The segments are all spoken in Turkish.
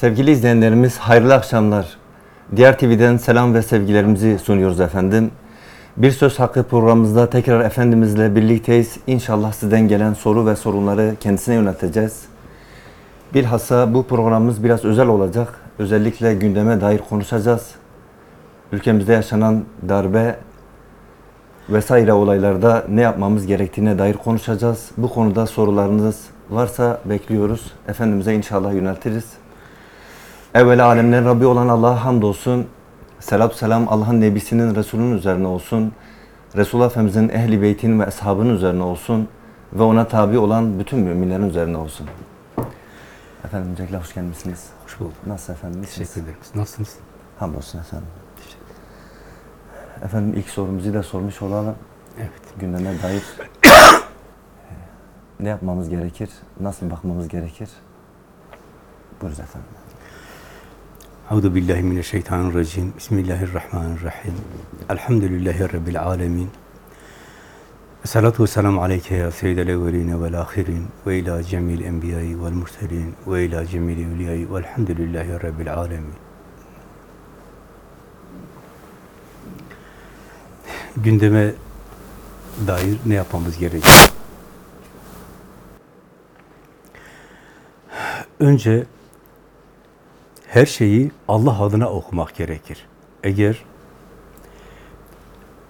Sevgili izleyenlerimiz hayırlı akşamlar. Diğer TV'den selam ve sevgilerimizi sunuyoruz efendim. Bir Söz Hakkı programımızda tekrar Efendimizle birlikteyiz. İnşallah sizden gelen soru ve sorunları kendisine yönelteceğiz. Bilhassa bu programımız biraz özel olacak. Özellikle gündeme dair konuşacağız. Ülkemizde yaşanan darbe vesaire olaylarda ne yapmamız gerektiğine dair konuşacağız. Bu konuda sorularınız varsa bekliyoruz. Efendimiz'e inşallah yöneltiriz. Evvela alemlerin Rabbi olan Allah'a hamdolsun. Selat selam Allah'ın Nebisinin, Resulünün üzerine olsun. Resulullah Efendimizin ehli beytin ve ashabının üzerine olsun. Ve ona tabi olan bütün müminlerin üzerine olsun. Efendim öncelikle hoş gelmişsiniz. Hoş bulduk. Nasıl efendim? İyisiniz? Teşekkür ederim. Nasılsınız? Hamdolsun efendim. Efendim ilk sorumuzu da sormuş olalım. Evet. Gündeme dair ne yapmamız gerekir? Nasıl bakmamız gerekir? Buyurun efendim. Euzu billahi mineşşeytanirracim. Bismillahirrahmanirrahim. Elhamdülillahi rabbil alamin. Salatu vesselamu aleyke ya seyyidel evveline vel ahirin ve ila cemil enbiyayı vel murselin ve ila cemil evliyayı velhamdülillahi rabbil alamin. Gündeme dair ne yapmamız gerekiyor? Önce her şeyi Allah adına okumak gerekir. Eğer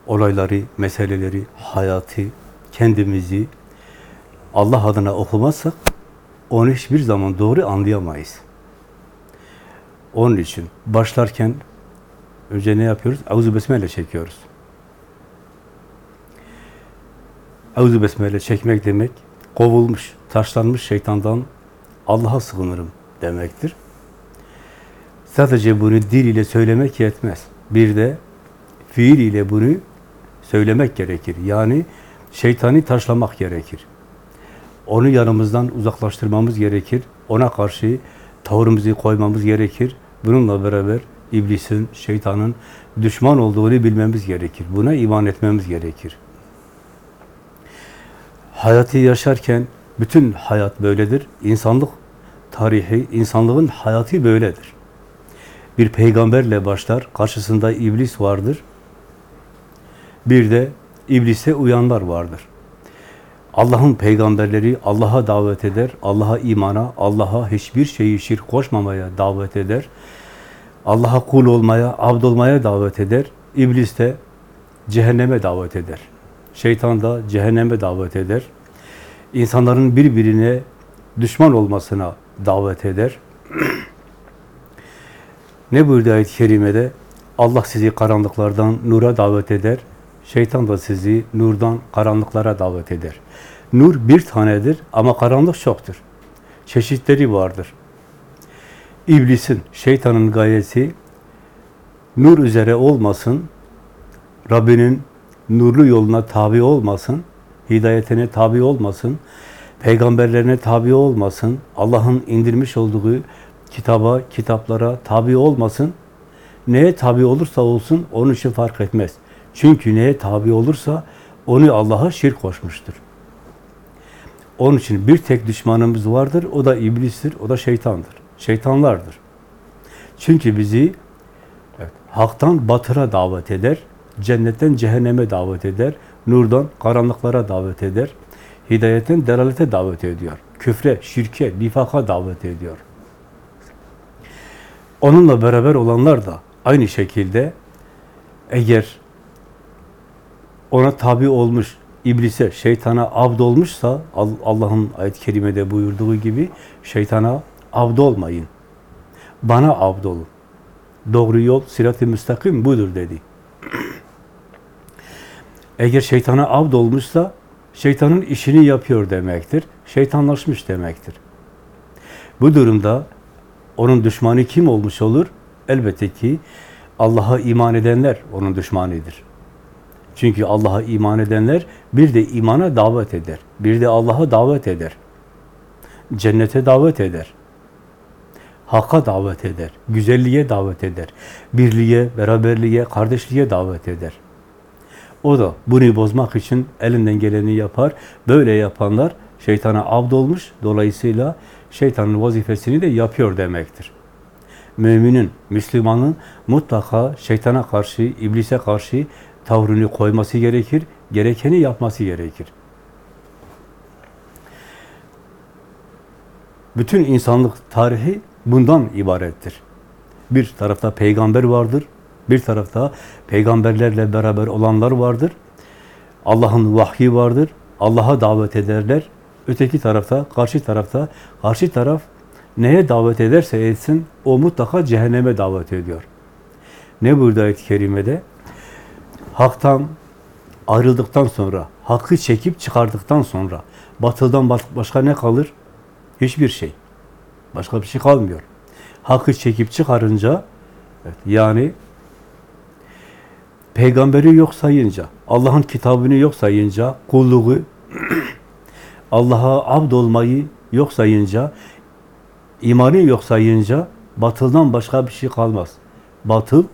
olayları, meseleleri, hayatı, kendimizi Allah adına okumazsak onu hiçbir zaman doğru anlayamayız. Onun için başlarken önce ne yapıyoruz? Auzu besmele çekiyoruz. Auzu besmele çekmek demek kovulmuş, taşlanmış şeytandan Allah'a sığınırım demektir. Sadece bunu dil ile söylemek yetmez. Bir de fiil ile bunu söylemek gerekir. Yani şeytani taşlamak gerekir. Onu yanımızdan uzaklaştırmamız gerekir. Ona karşı tavrımızı koymamız gerekir. Bununla beraber iblisin, şeytanın düşman olduğunu bilmemiz gerekir. Buna iman etmemiz gerekir. Hayatı yaşarken bütün hayat böyledir. İnsanlık tarihi, insanlığın hayatı böyledir. Bir peygamberle başlar, karşısında iblis vardır. Bir de iblise uyanlar vardır. Allah'ın peygamberleri Allah'a davet eder, Allah'a imana, Allah'a hiçbir şeyi şirk koşmamaya davet eder. Allah'a kul olmaya, abd olmaya davet eder. İblis de cehenneme davet eder. Şeytan da cehenneme davet eder. İnsanların birbirine düşman olmasına davet eder. ne buyurdu ayet-i kerimede? Allah sizi karanlıklardan nura davet eder. Şeytan da sizi nurdan karanlıklara davet eder. Nur bir tanedir ama karanlık çoktur. Çeşitleri vardır. İblisin, şeytanın gayesi nur üzere olmasın, Rabbinin nurlu yoluna tabi olmasın, hidayetine tabi olmasın, peygamberlerine tabi olmasın, Allah'ın indirmiş olduğu kitaba, kitaplara tabi olmasın. Neye tabi olursa olsun onun için fark etmez. Çünkü neye tabi olursa onu Allah'a şirk koşmuştur. Onun için bir tek düşmanımız vardır, o da iblistir, o da şeytandır. Şeytanlardır. Çünkü bizi evet, haktan batıra davet eder, cennetten cehenneme davet eder, nurdan karanlıklara davet eder, hidayetten delalete davet ediyor. Küfre, şirke, nifaka davet ediyor. Onunla beraber olanlar da aynı şekilde eğer ona tabi olmuş, iblise, şeytana abd olmuşsa Allah'ın ayet-i kerimede buyurduğu gibi şeytana abd olmayın. Bana abd olun. Doğru yol, sirat-i müstakim budur dedi. Eğer şeytana abd olmuşsa şeytanın işini yapıyor demektir. Şeytanlaşmış demektir. Bu durumda onun düşmanı kim olmuş olur? Elbette ki Allah'a iman edenler onun düşmanıdır. Çünkü Allah'a iman edenler bir de imana davet eder. Bir de Allah'a davet eder. Cennete davet eder. Hakka davet eder. Güzelliğe davet eder. Birliğe, beraberliğe, kardeşliğe davet eder. O da bunu bozmak için elinden geleni yapar. Böyle yapanlar şeytana abd olmuş. Dolayısıyla şeytanın vazifesini de yapıyor demektir. müminin, Müslümanın mutlaka şeytana karşı, iblise karşı tavrını koyması gerekir, gerekeni yapması gerekir. Bütün insanlık tarihi bundan ibarettir. Bir tarafta peygamber vardır, bir tarafta peygamberlerle beraber olanlar vardır. Allah'ın vahyi vardır, Allah'a davet ederler. Öteki tarafta, karşı tarafta, karşı taraf neye davet ederse etsin, o mutlaka cehenneme davet ediyor. Ne burada ayet-i kerimede? Hak'tan ayrıldıktan sonra, hakkı çekip çıkardıktan sonra, batıldan başka ne kalır? Hiçbir şey. Başka bir şey kalmıyor. Hakkı çekip çıkarınca, evet, yani peygamberi yok sayınca, Allah'ın kitabını yok sayınca, kulluğu, Allah'a abd olmayı yok sayınca, imanı yok sayınca, batıldan başka bir şey kalmaz. Batıl,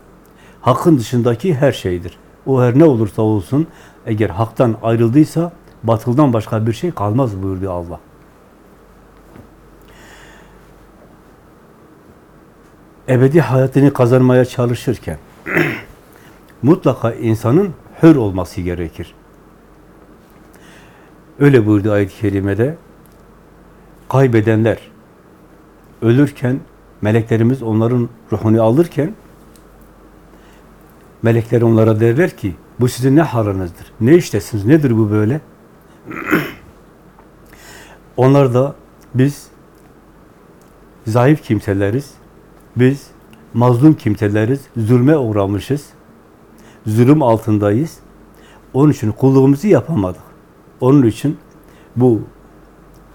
hakkın dışındaki her şeydir. O her ne olursa olsun, eğer haktan ayrıldıysa, batıldan başka bir şey kalmaz buyurdu Allah. ebedi hayatını kazanmaya çalışırken mutlaka insanın hür olması gerekir. Öyle buyurdu ayet-i kerimede. Kaybedenler ölürken meleklerimiz onların ruhunu alırken melekler onlara derler ki bu sizin ne halınızdır? Ne iştesiniz? Nedir bu böyle? Onlar da biz zayıf kimseleriz. Biz mazlum kimseleriz, zulme uğramışız, zulüm altındayız. Onun için kulluğumuzu yapamadık. Onun için bu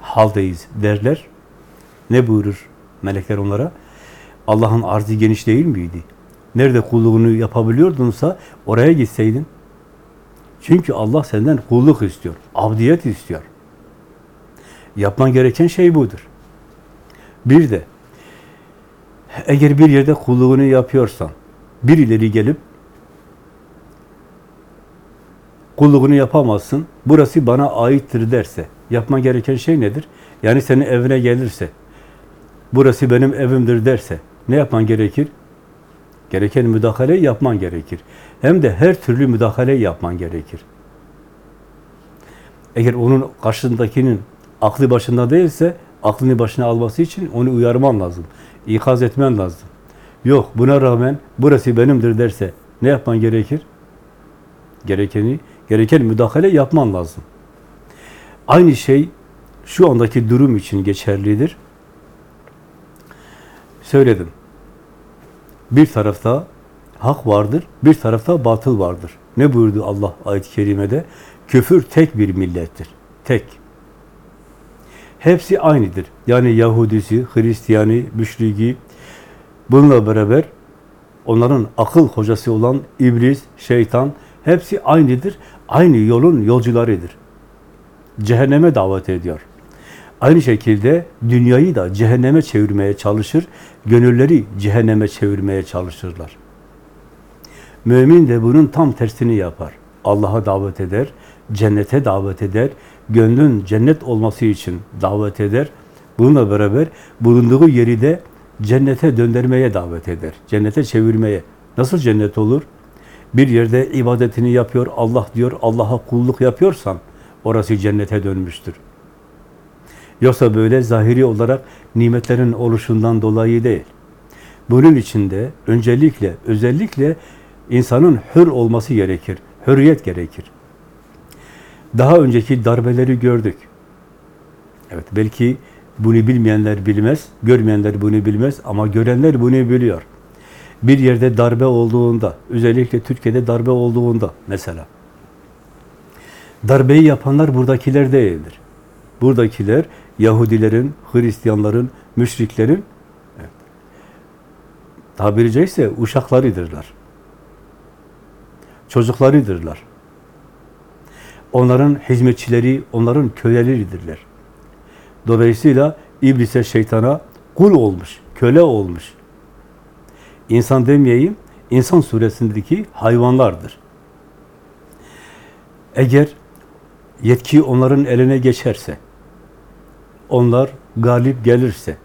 haldeyiz derler. Ne buyurur melekler onlara? Allah'ın arzı geniş değil miydi? Nerede kulluğunu yapabiliyordunsa oraya gitseydin. Çünkü Allah senden kulluk istiyor, abdiyet istiyor. Yapman gereken şey budur. Bir de eğer bir yerde kulluğunu yapıyorsan, birileri gelip kulluğunu yapamazsın, burası bana aittir derse, yapman gereken şey nedir? Yani senin evine gelirse, burası benim evimdir derse, ne yapman gerekir? Gereken müdahale yapman gerekir. Hem de her türlü müdahale yapman gerekir. Eğer onun karşısındakinin aklı başında değilse, aklını başına alması için onu uyarman lazım ikaz etmen lazım. Yok buna rağmen burası benimdir derse ne yapman gerekir? Gerekeni, gereken müdahale yapman lazım. Aynı şey şu andaki durum için geçerlidir. Söyledim. Bir tarafta hak vardır, bir tarafta batıl vardır. Ne buyurdu Allah ayet-i kerimede? Küfür tek bir millettir. Tek. Hepsi aynıdır. Yani Yahudisi, Hristiyani, müşriki, bununla beraber onların akıl hocası olan iblis, şeytan, hepsi aynıdır. Aynı yolun yolcularıdır. Cehenneme davet ediyor. Aynı şekilde dünyayı da cehenneme çevirmeye çalışır, gönülleri cehenneme çevirmeye çalışırlar. Mümin de bunun tam tersini yapar. Allah'a davet eder, cennete davet eder, gönlün cennet olması için davet eder. Bununla beraber bulunduğu yeri de cennete döndürmeye davet eder. Cennete çevirmeye. Nasıl cennet olur? Bir yerde ibadetini yapıyor, Allah diyor, Allah'a kulluk yapıyorsan orası cennete dönmüştür. Yoksa böyle zahiri olarak nimetlerin oluşundan dolayı değil. Bunun içinde öncelikle, özellikle insanın hür olması gerekir. Hürriyet gerekir. Daha önceki darbeleri gördük. Evet, belki bunu bilmeyenler bilmez, görmeyenler bunu bilmez ama görenler bunu biliyor. Bir yerde darbe olduğunda, özellikle Türkiye'de darbe olduğunda mesela, darbeyi yapanlar buradakiler değildir. Buradakiler Yahudilerin, Hristiyanların, müşriklerin evet, tabiri caizse uşaklarıdırlar. Çocuklarıdırlar. Onların hizmetçileri, onların köleleridirler. Dolayısıyla iblise, şeytana kul olmuş, köle olmuş. İnsan demeyeyim, insan suresindeki hayvanlardır. Eğer yetki onların eline geçerse, onlar galip gelirse,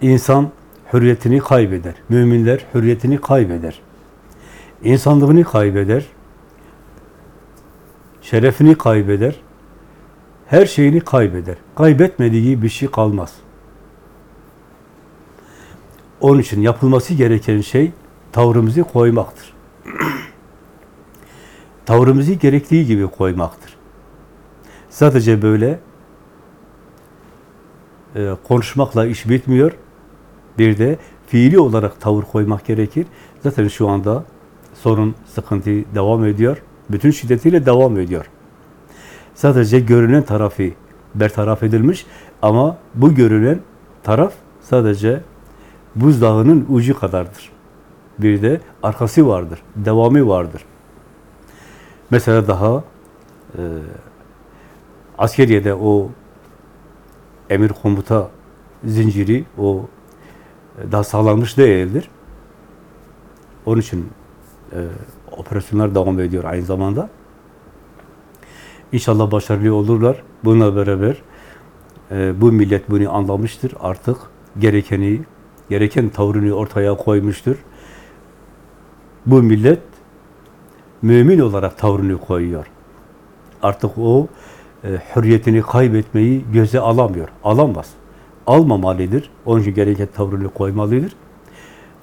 insan hürriyetini kaybeder. Müminler hürriyetini kaybeder. İnsanlığını kaybeder. Şerefini kaybeder. Her şeyini kaybeder. Kaybetmediği bir şey kalmaz. Onun için yapılması gereken şey tavrımızı koymaktır. tavrımızı gerektiği gibi koymaktır. Sadece böyle e, konuşmakla iş bitmiyor. Bir de fiili olarak tavır koymak gerekir. Zaten şu anda sorun, sıkıntı devam ediyor. Bütün şiddetiyle devam ediyor. Sadece görünen tarafı bertaraf edilmiş ama bu görünen taraf sadece buzdağının ucu kadardır. Bir de arkası vardır, devamı vardır. Mesela daha e, askeriyede o emir komuta zinciri o e, daha sağlanmış değildir. Onun için e, operasyonlar devam ediyor aynı zamanda. İnşallah başarılı olurlar. Bununla beraber e, bu millet bunu anlamıştır. Artık gerekeni, gereken tavrını ortaya koymuştur. Bu millet mümin olarak tavrını koyuyor. Artık o e, hürriyetini kaybetmeyi göze alamıyor. Alamaz. Almamalıdır. Onun için gereken tavrını koymalıdır.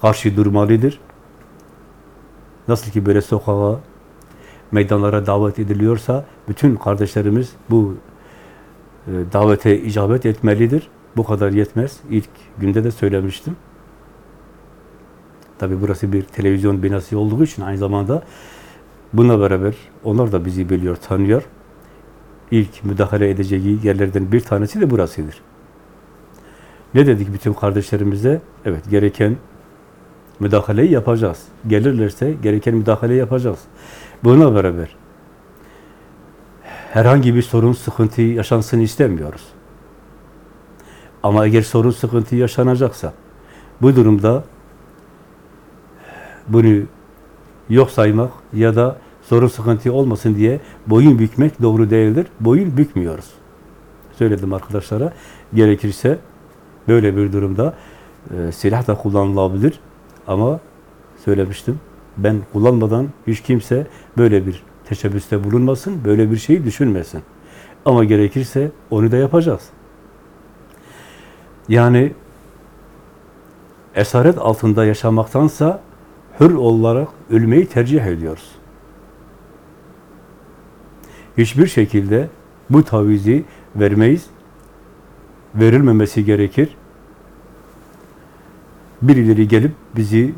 Karşı durmalıdır. Nasıl ki böyle sokağa, meydanlara davet ediliyorsa bütün kardeşlerimiz bu e, davete icabet etmelidir. Bu kadar yetmez. İlk günde de söylemiştim. Tabi burası bir televizyon binası olduğu için aynı zamanda bununla beraber onlar da bizi biliyor, tanıyor. İlk müdahale edeceği yerlerden bir tanesi de burasıdır. Ne dedik bütün kardeşlerimize? Evet, gereken müdahaleyi yapacağız. Gelirlerse gereken müdahale yapacağız. Buna beraber herhangi bir sorun, sıkıntı yaşansın istemiyoruz. Ama eğer sorun, sıkıntı yaşanacaksa bu durumda bunu yok saymak ya da sorun, sıkıntı olmasın diye boyun bükmek doğru değildir. Boyun bükmüyoruz. Söyledim arkadaşlara. Gerekirse böyle bir durumda e, silah da kullanılabilir. Ama söylemiştim. Ben kullanmadan hiç kimse böyle bir teşebbüste bulunmasın, böyle bir şeyi düşünmesin. Ama gerekirse onu da yapacağız. Yani esaret altında yaşamaktansa hür olarak ölmeyi tercih ediyoruz. Hiçbir şekilde bu tavizi vermeyiz. Verilmemesi gerekir. Birileri gelip bizi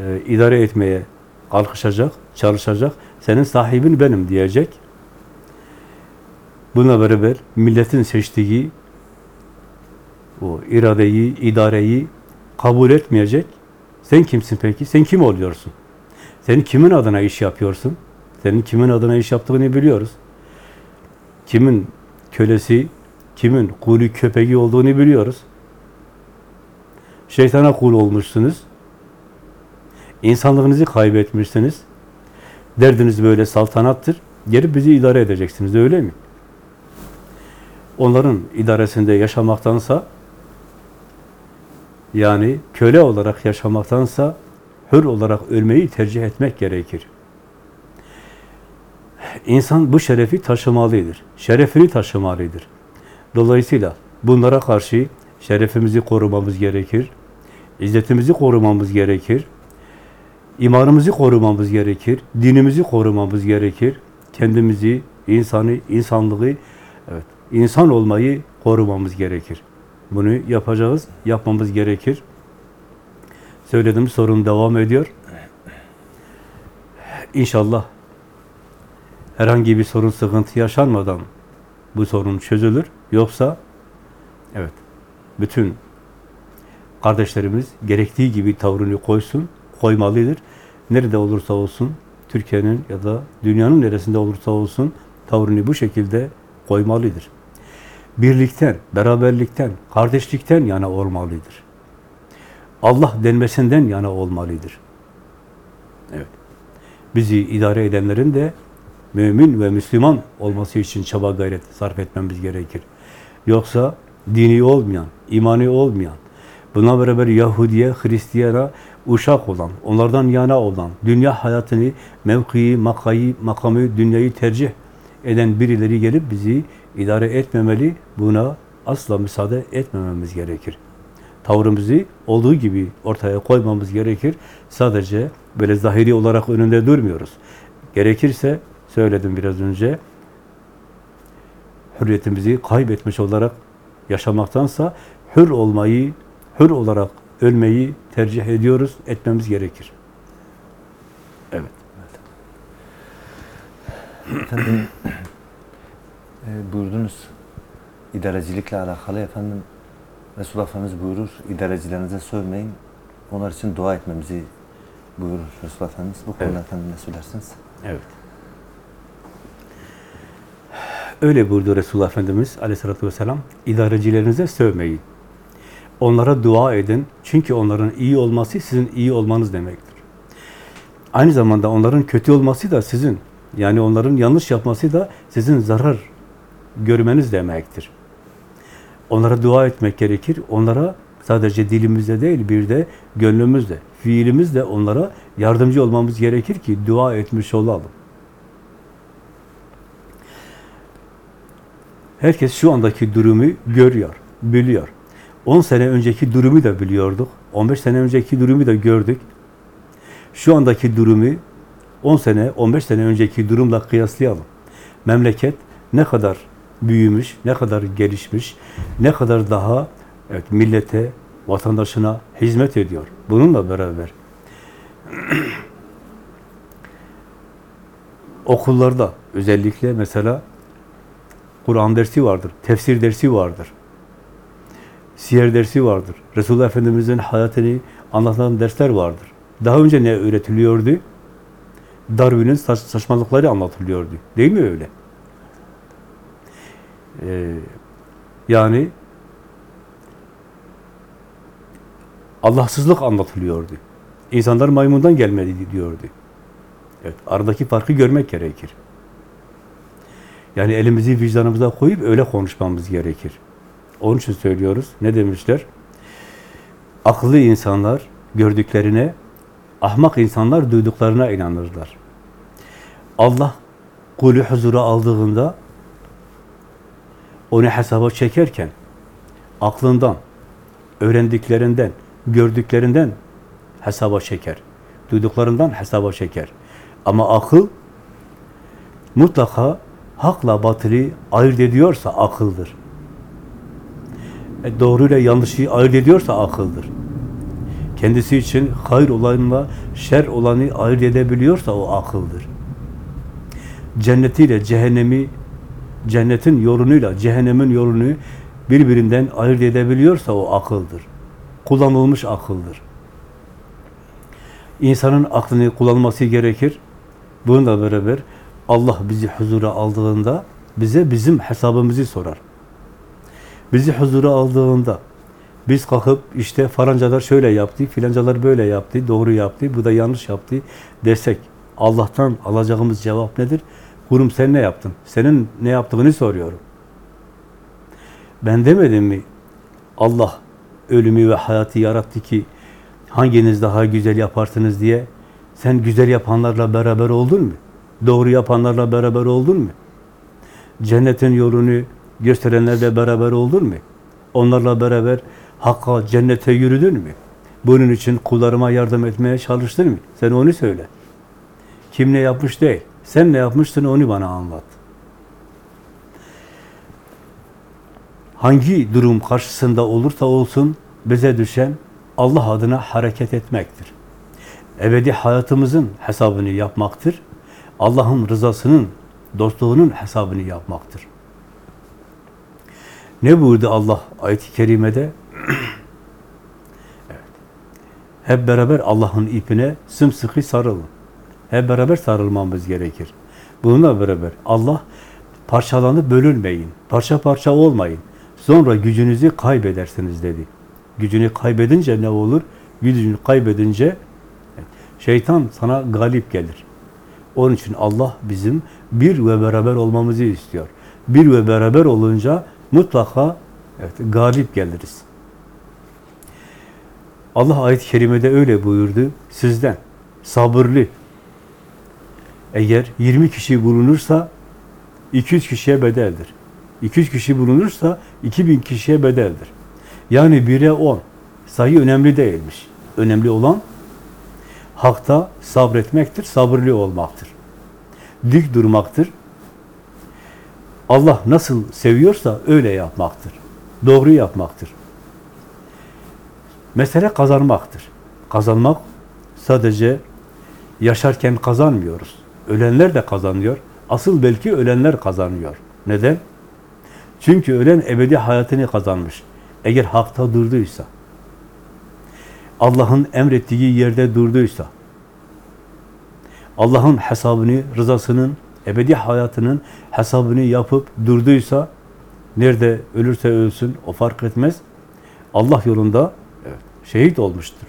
e, idare etmeye kalkışacak, çalışacak. Senin sahibin benim diyecek. Buna beraber milletin seçtiği o iradeyi, idareyi kabul etmeyecek. Sen kimsin peki? Sen kim oluyorsun? Sen kimin adına iş yapıyorsun? Senin kimin adına iş yaptığını biliyoruz. Kimin kölesi, kimin kulü köpeği olduğunu biliyoruz. Şeytana kul olmuşsunuz. İnsanlığınızı kaybetmişsiniz. Derdiniz böyle saltanattır. Gelip bizi idare edeceksiniz, öyle mi? Onların idaresinde yaşamaktansa yani köle olarak yaşamaktansa hür olarak ölmeyi tercih etmek gerekir. İnsan bu şerefi taşımalıdır. Şerefini taşımalıdır. Dolayısıyla bunlara karşı şerefimizi korumamız gerekir. İzzetimizi korumamız gerekir. İmanımızı korumamız gerekir. Dinimizi korumamız gerekir. Kendimizi, insanı, insanlığı, evet, insan olmayı korumamız gerekir. Bunu yapacağız, yapmamız gerekir. Söylediğim sorun devam ediyor. İnşallah herhangi bir sorun, sıkıntı yaşanmadan bu sorun çözülür. Yoksa evet bütün kardeşlerimiz gerektiği gibi tavrını koysun, koymalıdır. Nerede olursa olsun, Türkiye'nin ya da dünyanın neresinde olursa olsun tavrını bu şekilde koymalıdır. Birlikten, beraberlikten, kardeşlikten yana olmalıdır. Allah denmesinden yana olmalıdır. Evet. Bizi idare edenlerin de mümin ve Müslüman olması için çaba gayret sarf etmemiz gerekir. Yoksa dini olmayan, imani olmayan, Buna beraber Yahudiye, Hristiyana uşak olan, onlardan yana olan, dünya hayatını, mevkii, makayı, makamı, dünyayı tercih eden birileri gelip bizi idare etmemeli. Buna asla müsaade etmememiz gerekir. Tavrımızı olduğu gibi ortaya koymamız gerekir. Sadece böyle zahiri olarak önünde durmuyoruz. Gerekirse, söyledim biraz önce, hürriyetimizi kaybetmiş olarak yaşamaktansa hür olmayı, hür olarak ölmeyi tercih ediyoruz, etmemiz gerekir. Evet. Efendim e, buyurdunuz idarecilikle alakalı efendim Resulullah Efendimiz buyurur idarecilerinize sövmeyin onlar için dua etmemizi buyurur Resulullah Efendimiz. Bu konuda Evet. efendim ne söylersiniz? Evet. Öyle buyurdu Resulullah Efendimiz aleyhissalatü vesselam, idarecilerinize sövmeyin. Onlara dua edin. Çünkü onların iyi olması sizin iyi olmanız demektir. Aynı zamanda onların kötü olması da sizin, yani onların yanlış yapması da sizin zarar görmeniz demektir. Onlara dua etmek gerekir. Onlara sadece dilimizde değil, bir de gönlümüzde, fiilimizle onlara yardımcı olmamız gerekir ki dua etmiş olalım. Herkes şu andaki durumu görüyor, biliyor. 10 sene önceki durumu da biliyorduk. 15 sene önceki durumu da gördük. Şu andaki durumu 10 sene, 15 sene önceki durumla kıyaslayalım. Memleket ne kadar büyümüş, ne kadar gelişmiş, ne kadar daha evet, millete, vatandaşına hizmet ediyor. Bununla beraber okullarda özellikle mesela Kur'an dersi vardır, tefsir dersi vardır, siyer dersi vardır, Resulullah Efendimiz'in hayatını anlatan dersler vardır. Daha önce ne öğretiliyordu? Darwin'in saç- saçmalıkları anlatılıyordu. Değil mi öyle? Ee, yani Allahsızlık anlatılıyordu. İnsanlar maymundan gelmedi diyordu. Evet, aradaki farkı görmek gerekir. Yani elimizi vicdanımıza koyup öyle konuşmamız gerekir. Onun için söylüyoruz. Ne demişler? Akıllı insanlar gördüklerine, ahmak insanlar duyduklarına inanırlar. Allah kulü huzura aldığında onu hesaba çekerken aklından, öğrendiklerinden, gördüklerinden hesaba çeker. Duyduklarından hesaba çeker. Ama akıl mutlaka hakla batılı ayırt ediyorsa akıldır. E, doğruyla yanlışı ayırt ediyorsa akıldır. Kendisi için hayır olanla şer olanı ayırt edebiliyorsa o akıldır. Cennetiyle cehennemi, cennetin yolunuyla cehennemin yolunu birbirinden ayırt edebiliyorsa o akıldır. Kullanılmış akıldır. İnsanın aklını kullanması gerekir. Bununla beraber Allah bizi huzura aldığında bize bizim hesabımızı sorar. Bizi huzura aldığında biz kalkıp işte falancalar şöyle yaptı, filancalar böyle yaptı, doğru yaptı, bu da yanlış yaptı desek Allah'tan alacağımız cevap nedir? Kurum sen ne yaptın? Senin ne yaptığını soruyorum. Ben demedim mi? Allah ölümü ve hayatı yarattı ki hanginiz daha güzel yaparsınız diye sen güzel yapanlarla beraber oldun mu? Doğru yapanlarla beraber oldun mu? Cennetin yolunu gösterenlerle beraber oldun mu? Onlarla beraber hakka, cennete yürüdün mü? Bunun için kullarıma yardım etmeye çalıştın mı? Sen onu söyle. Kim ne yapmış değil. Sen ne yapmıştın onu bana anlat. Hangi durum karşısında olursa olsun bize düşen Allah adına hareket etmektir. Ebedi hayatımızın hesabını yapmaktır. Allah'ın rızasının, dostluğunun hesabını yapmaktır. Ne buyurdu Allah ayet-i kerimede? evet. Hep beraber Allah'ın ipine sımsıkı sarılın. Hep beraber sarılmamız gerekir. Bununla beraber Allah parçalanıp bölünmeyin. Parça parça olmayın. Sonra gücünüzü kaybedersiniz dedi. Gücünü kaybedince ne olur? Gücünü kaybedince şeytan sana galip gelir. Onun için Allah bizim bir ve beraber olmamızı istiyor. Bir ve beraber olunca mutlaka evet, galip geliriz. Allah ayet-i kerimede öyle buyurdu. Sizden sabırlı. Eğer 20 kişi bulunursa 200 kişiye bedeldir. 200 kişi bulunursa 2000 kişiye bedeldir. Yani 1'e 10. Sayı önemli değilmiş. Önemli olan hakta sabretmektir, sabırlı olmaktır. Dik durmaktır. Allah nasıl seviyorsa öyle yapmaktır. Doğru yapmaktır. Mesele kazanmaktır. Kazanmak sadece yaşarken kazanmıyoruz. Ölenler de kazanıyor. Asıl belki ölenler kazanıyor. Neden? Çünkü ölen ebedi hayatını kazanmış. Eğer hakta durduysa, Allah'ın emrettiği yerde durduysa, Allah'ın hesabını, rızasının, ebedi hayatının hesabını yapıp durduysa, nerede ölürse ölsün, o fark etmez. Allah yolunda evet, şehit olmuştur.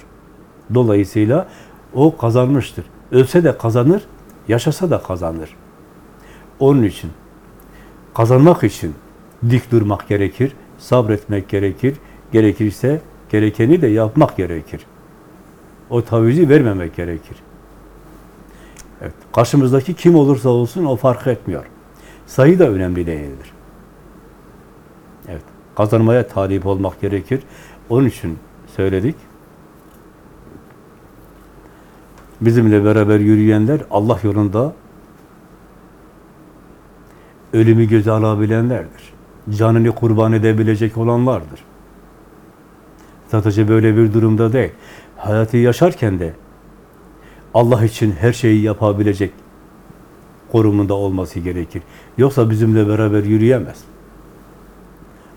Dolayısıyla o kazanmıştır. Ölse de kazanır, yaşasa da kazanır. Onun için, kazanmak için dik durmak gerekir, sabretmek gerekir, gerekirse gerekeni de yapmak gerekir. O tavizi vermemek gerekir. Evet, karşımızdaki kim olursa olsun o fark etmiyor. Sayı da önemli değildir. Evet, kazanmaya talip olmak gerekir. Onun için söyledik. Bizimle beraber yürüyenler Allah yolunda ölümü göze alabilenlerdir. Canını kurban edebilecek olanlardır. Sadece böyle bir durumda değil. Hayatı yaşarken de Allah için her şeyi yapabilecek konumunda olması gerekir. Yoksa bizimle beraber yürüyemez.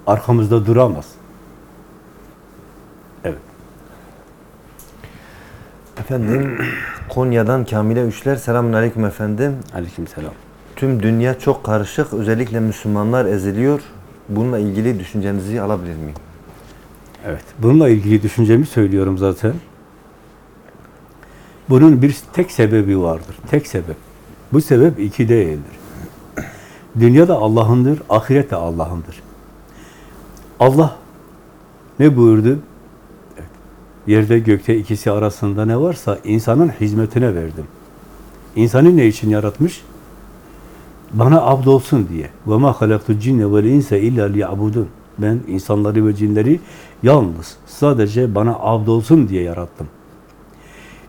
Arkamızda duramaz. Efendim Konya'dan Kamile Üçler selamun aleyküm efendim. Aleykümselam. Tüm dünya çok karışık. Özellikle Müslümanlar eziliyor. Bununla ilgili düşüncenizi alabilir miyim? Evet. Bununla ilgili düşüncemi söylüyorum zaten. Bunun bir tek sebebi vardır. Tek sebep. Bu sebep iki değildir. Dünya da Allah'ındır, ahiret de Allah'ındır. Allah ne buyurdu? Yerde gökte ikisi arasında ne varsa insanın hizmetine verdim. İnsanı ne için yaratmış? Bana abd olsun diye. Ve ma halaktu cinne vel insa illa liyabudun. Ben insanları ve cinleri yalnız sadece bana abd olsun diye yarattım.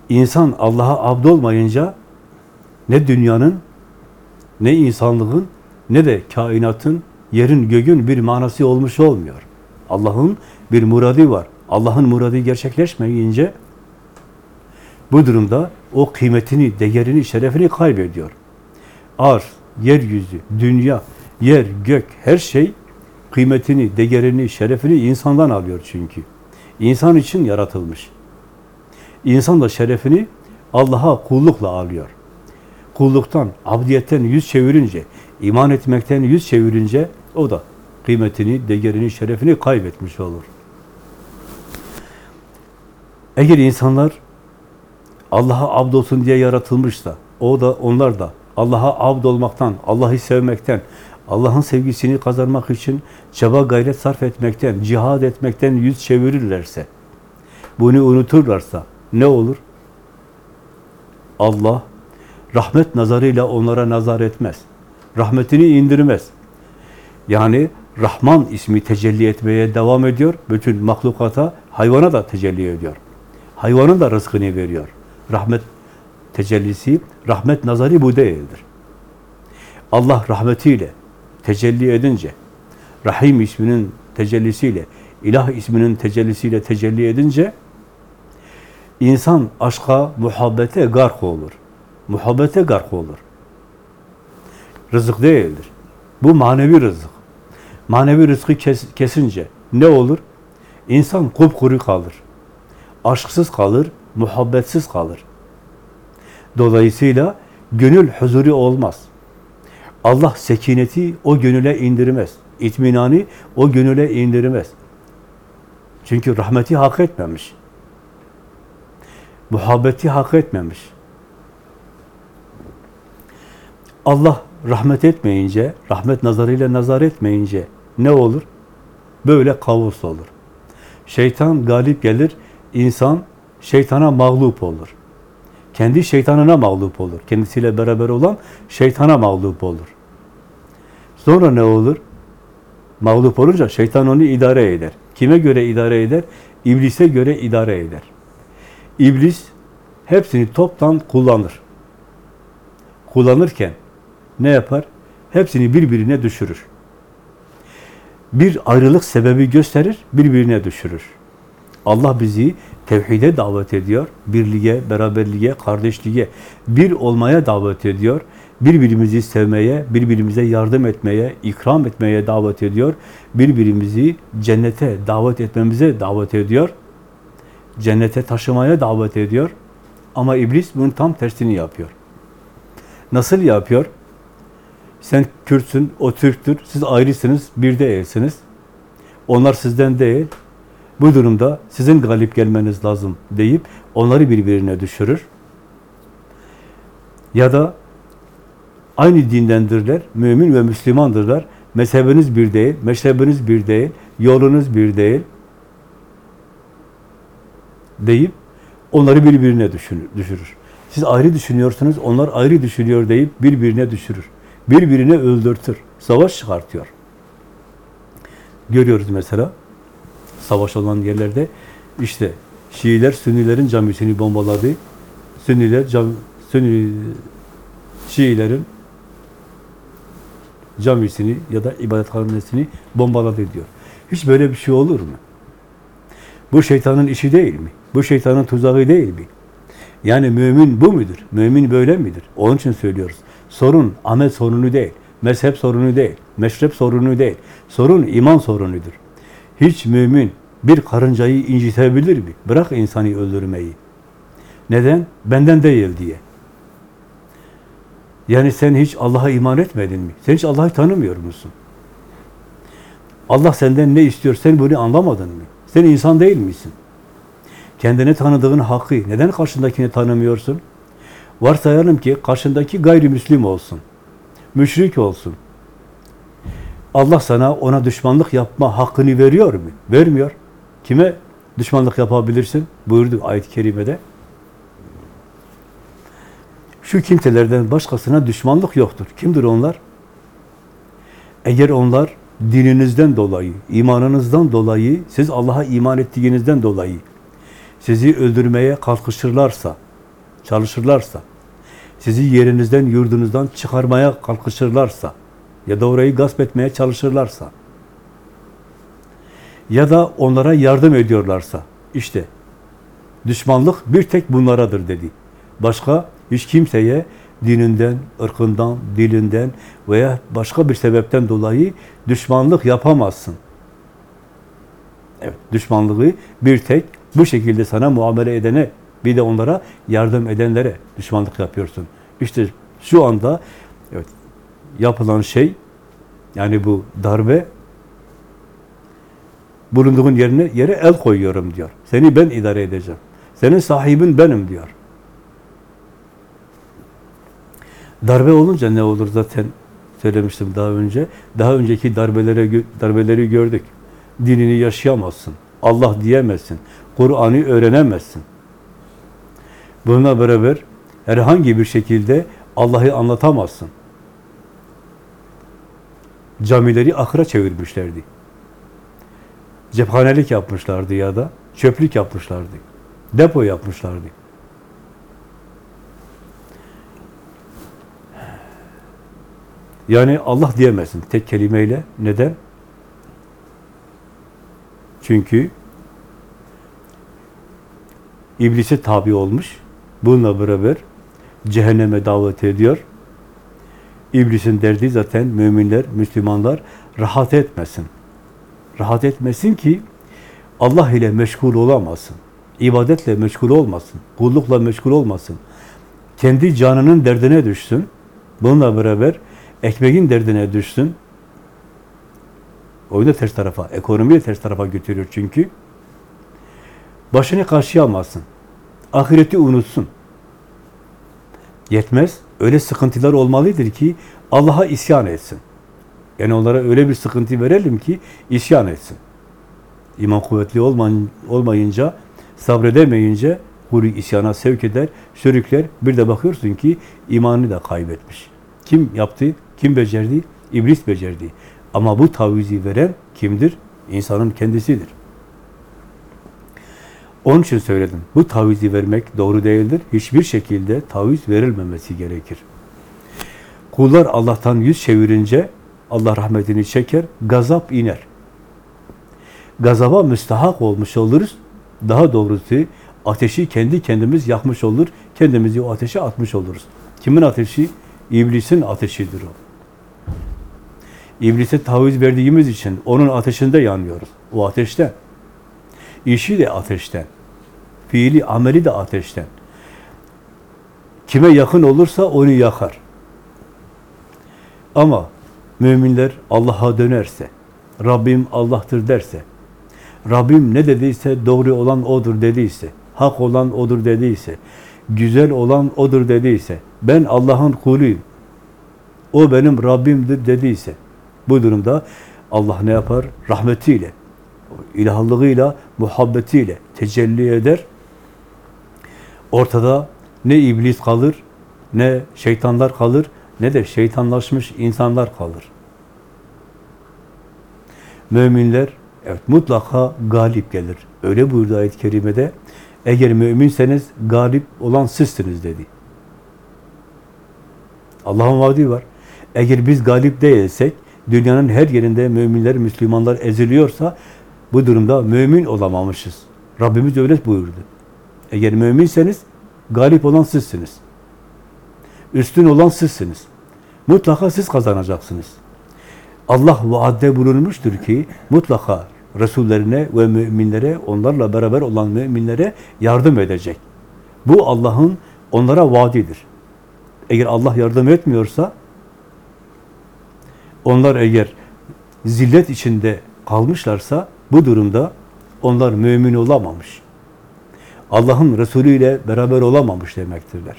İnsan Allah'a abd olmayınca ne dünyanın ne insanlığın ne de kainatın yerin göğün bir manası olmuş olmuyor. Allah'ın bir muradı var. Allah'ın muradı gerçekleşmeyince bu durumda o kıymetini, değerini, şerefini kaybediyor. Arz, yeryüzü, dünya, yer, gök, her şey kıymetini, değerini, şerefini insandan alıyor çünkü. İnsan için yaratılmış. İnsan da şerefini Allah'a kullukla alıyor. Kulluktan, abdiyetten yüz çevirince, iman etmekten yüz çevirince o da kıymetini, değerini, şerefini kaybetmiş olur. Eğer insanlar Allah'a abd olsun diye yaratılmışsa, o da onlar da Allah'a abd olmaktan, Allah'ı sevmekten, Allah'ın sevgisini kazanmak için çaba gayret sarf etmekten, cihad etmekten yüz çevirirlerse, bunu unuturlarsa ne olur? Allah rahmet nazarıyla onlara nazar etmez. Rahmetini indirmez. Yani Rahman ismi tecelli etmeye devam ediyor. Bütün mahlukata, hayvana da tecelli ediyor. Hayvanın da rızkını veriyor. Rahmet tecellisi, rahmet nazarı bu değildir. Allah rahmetiyle tecelli edince, Rahim isminin tecellisiyle, İlah isminin tecellisiyle tecelli edince, insan aşka, muhabbete gark olur. Muhabbete gark olur. Rızık değildir. Bu manevi rızık. Manevi rızkı kes, kesince ne olur? İnsan kupkuru kalır. Aşksız kalır, muhabbetsiz kalır. Dolayısıyla gönül huzuru olmaz. Allah sekineti o gönüle indirmez. İtminanı o gönüle indirmez. Çünkü rahmeti hak etmemiş. Muhabbeti hak etmemiş. Allah rahmet etmeyince, rahmet nazarıyla nazar etmeyince ne olur? Böyle kavus olur. Şeytan galip gelir, insan şeytana mağlup olur. Kendi şeytanına mağlup olur. Kendisiyle beraber olan şeytana mağlup olur. Sonra ne olur? Mağlup olunca şeytan onu idare eder. Kime göre idare eder? İblise göre idare eder. İblis hepsini toptan kullanır. Kullanırken ne yapar? Hepsini birbirine düşürür. Bir ayrılık sebebi gösterir, birbirine düşürür. Allah bizi tevhide davet ediyor, birliğe, beraberliğe, kardeşliğe, bir olmaya davet ediyor, birbirimizi sevmeye, birbirimize yardım etmeye, ikram etmeye davet ediyor, birbirimizi cennete davet etmemize davet ediyor, cennete taşımaya davet ediyor. Ama iblis bunun tam tersini yapıyor. Nasıl yapıyor? Sen Kürtsün, o Türktür, siz ayrısınız, bir değilsiniz. Onlar sizden değil. Bu durumda sizin galip gelmeniz lazım deyip onları birbirine düşürür. Ya da aynı dindendirler, mümin ve Müslümandırlar. Mezhebiniz bir değil, meşrebiniz bir değil, yolunuz bir değil deyip onları birbirine düşürür. Siz ayrı düşünüyorsunuz, onlar ayrı düşünüyor deyip birbirine düşürür. Birbirine öldürtür, savaş çıkartıyor. Görüyoruz mesela, savaş olan yerlerde işte Şiiler Sünnilerin camisini bombaladı. Sünniler cam, Sünni Şiilerin camisini ya da ibadethanesini bombaladı diyor. Hiç böyle bir şey olur mu? Bu şeytanın işi değil mi? Bu şeytanın tuzağı değil mi? Yani mümin bu mudur? Mümin böyle midir? Onun için söylüyoruz. Sorun amel sorunu değil, mezhep sorunu değil, meşrep sorunu değil. Sorun iman sorunudur. Hiç mümin bir karıncayı incitebilir mi? Bırak insanı öldürmeyi. Neden? Benden değil diye. Yani sen hiç Allah'a iman etmedin mi? Sen hiç Allah'ı tanımıyor musun? Allah senden ne istiyor? Sen bunu anlamadın mı? Sen insan değil misin? Kendine tanıdığın hakkı neden karşındakini tanımıyorsun? Varsayalım ki karşındaki gayrimüslim olsun. Müşrik olsun. Allah sana ona düşmanlık yapma hakkını veriyor mu? Vermiyor. Kime düşmanlık yapabilirsin? Buyurdu ayet-i kerimede. Şu kimselerden başkasına düşmanlık yoktur. Kimdir onlar? Eğer onlar dininizden dolayı, imanınızdan dolayı, siz Allah'a iman ettiğinizden dolayı sizi öldürmeye kalkışırlarsa, çalışırlarsa, sizi yerinizden, yurdunuzdan çıkarmaya kalkışırlarsa ya da orayı gasp etmeye çalışırlarsa ya da onlara yardım ediyorlarsa işte düşmanlık bir tek bunlaradır dedi. Başka hiç kimseye dininden, ırkından, dilinden veya başka bir sebepten dolayı düşmanlık yapamazsın. Evet, düşmanlığı bir tek bu şekilde sana muamele edene, bir de onlara yardım edenlere düşmanlık yapıyorsun. İşte şu anda evet yapılan şey, yani bu darbe, bulunduğun yerine yere el koyuyorum diyor. Seni ben idare edeceğim. Senin sahibin benim diyor. Darbe olunca ne olur zaten söylemiştim daha önce. Daha önceki darbelere darbeleri gördük. Dinini yaşayamazsın. Allah diyemezsin. Kur'an'ı öğrenemezsin. Bununla beraber herhangi bir şekilde Allah'ı anlatamazsın. Camileri ahıra çevirmişlerdi. Cephanelik yapmışlardı ya da çöplük yapmışlardı. Depo yapmışlardı. Yani Allah diyemezsin tek kelimeyle. Neden? Çünkü iblise tabi olmuş. Bununla beraber cehenneme davet ediyor. İblisin derdi zaten müminler, Müslümanlar rahat etmesin. Rahat etmesin ki Allah ile meşgul olamasın. ibadetle meşgul olmasın. Kullukla meşgul olmasın. Kendi canının derdine düşsün. Bununla beraber ekmeğin derdine düşsün. Oyunu ters tarafa, ekonomiyi ters tarafa götürüyor çünkü. Başını karşıyamazsın. Ahireti unutsun. Yetmez. Öyle sıkıntılar olmalıdır ki Allah'a isyan etsin. Yani onlara öyle bir sıkıntı verelim ki isyan etsin. İman kuvvetli olmayınca Sabredemeyince kuru isyana sevk eder, sürükler. Bir de bakıyorsun ki imanı da kaybetmiş. Kim yaptı? Kim becerdi? İblis becerdi. Ama bu tavizi veren kimdir? İnsanın kendisidir. Onun için söyledim. Bu tavizi vermek doğru değildir. Hiçbir şekilde taviz verilmemesi gerekir. Kullar Allah'tan yüz çevirince Allah rahmetini çeker, gazap iner. Gazaba müstahak olmuş oluruz. Daha doğrusu ateşi kendi kendimiz yakmış olur. Kendimizi o ateşe atmış oluruz. Kimin ateşi? İblisin ateşidir o. İblise taviz verdiğimiz için onun ateşinde yanıyoruz. O ateşten. İşi de ateşten. Fiili, ameli de ateşten. Kime yakın olursa onu yakar. Ama müminler Allah'a dönerse, Rabbim Allah'tır derse, Rabbim ne dediyse doğru olan O'dur dediyse, hak olan O'dur dediyse, güzel olan O'dur dediyse, ben Allah'ın kuluyum, O benim Rabbimdir dediyse, bu durumda Allah ne yapar? Rahmetiyle, ilahlığıyla, muhabbetiyle tecelli eder. Ortada ne iblis kalır, ne şeytanlar kalır, ne de şeytanlaşmış insanlar kalır. Müminler evet mutlaka galip gelir. Öyle buyurdu ayet-i kerimede. Eğer müminseniz galip olan sizsiniz dedi. Allah'ın vaadi var. Eğer biz galip değilsek, dünyanın her yerinde müminler, Müslümanlar eziliyorsa, bu durumda mümin olamamışız. Rabbimiz öyle buyurdu. Eğer müminseniz, galip olan sizsiniz. Üstün olan sizsiniz. Mutlaka siz kazanacaksınız. Allah vaadde bulunmuştur ki, mutlaka Resullerine ve müminlere, onlarla beraber olan müminlere yardım edecek. Bu Allah'ın onlara vaadidir. Eğer Allah yardım etmiyorsa, onlar eğer zillet içinde kalmışlarsa, bu durumda onlar mümin olamamış. Allah'ın Resulü ile beraber olamamış demektirler.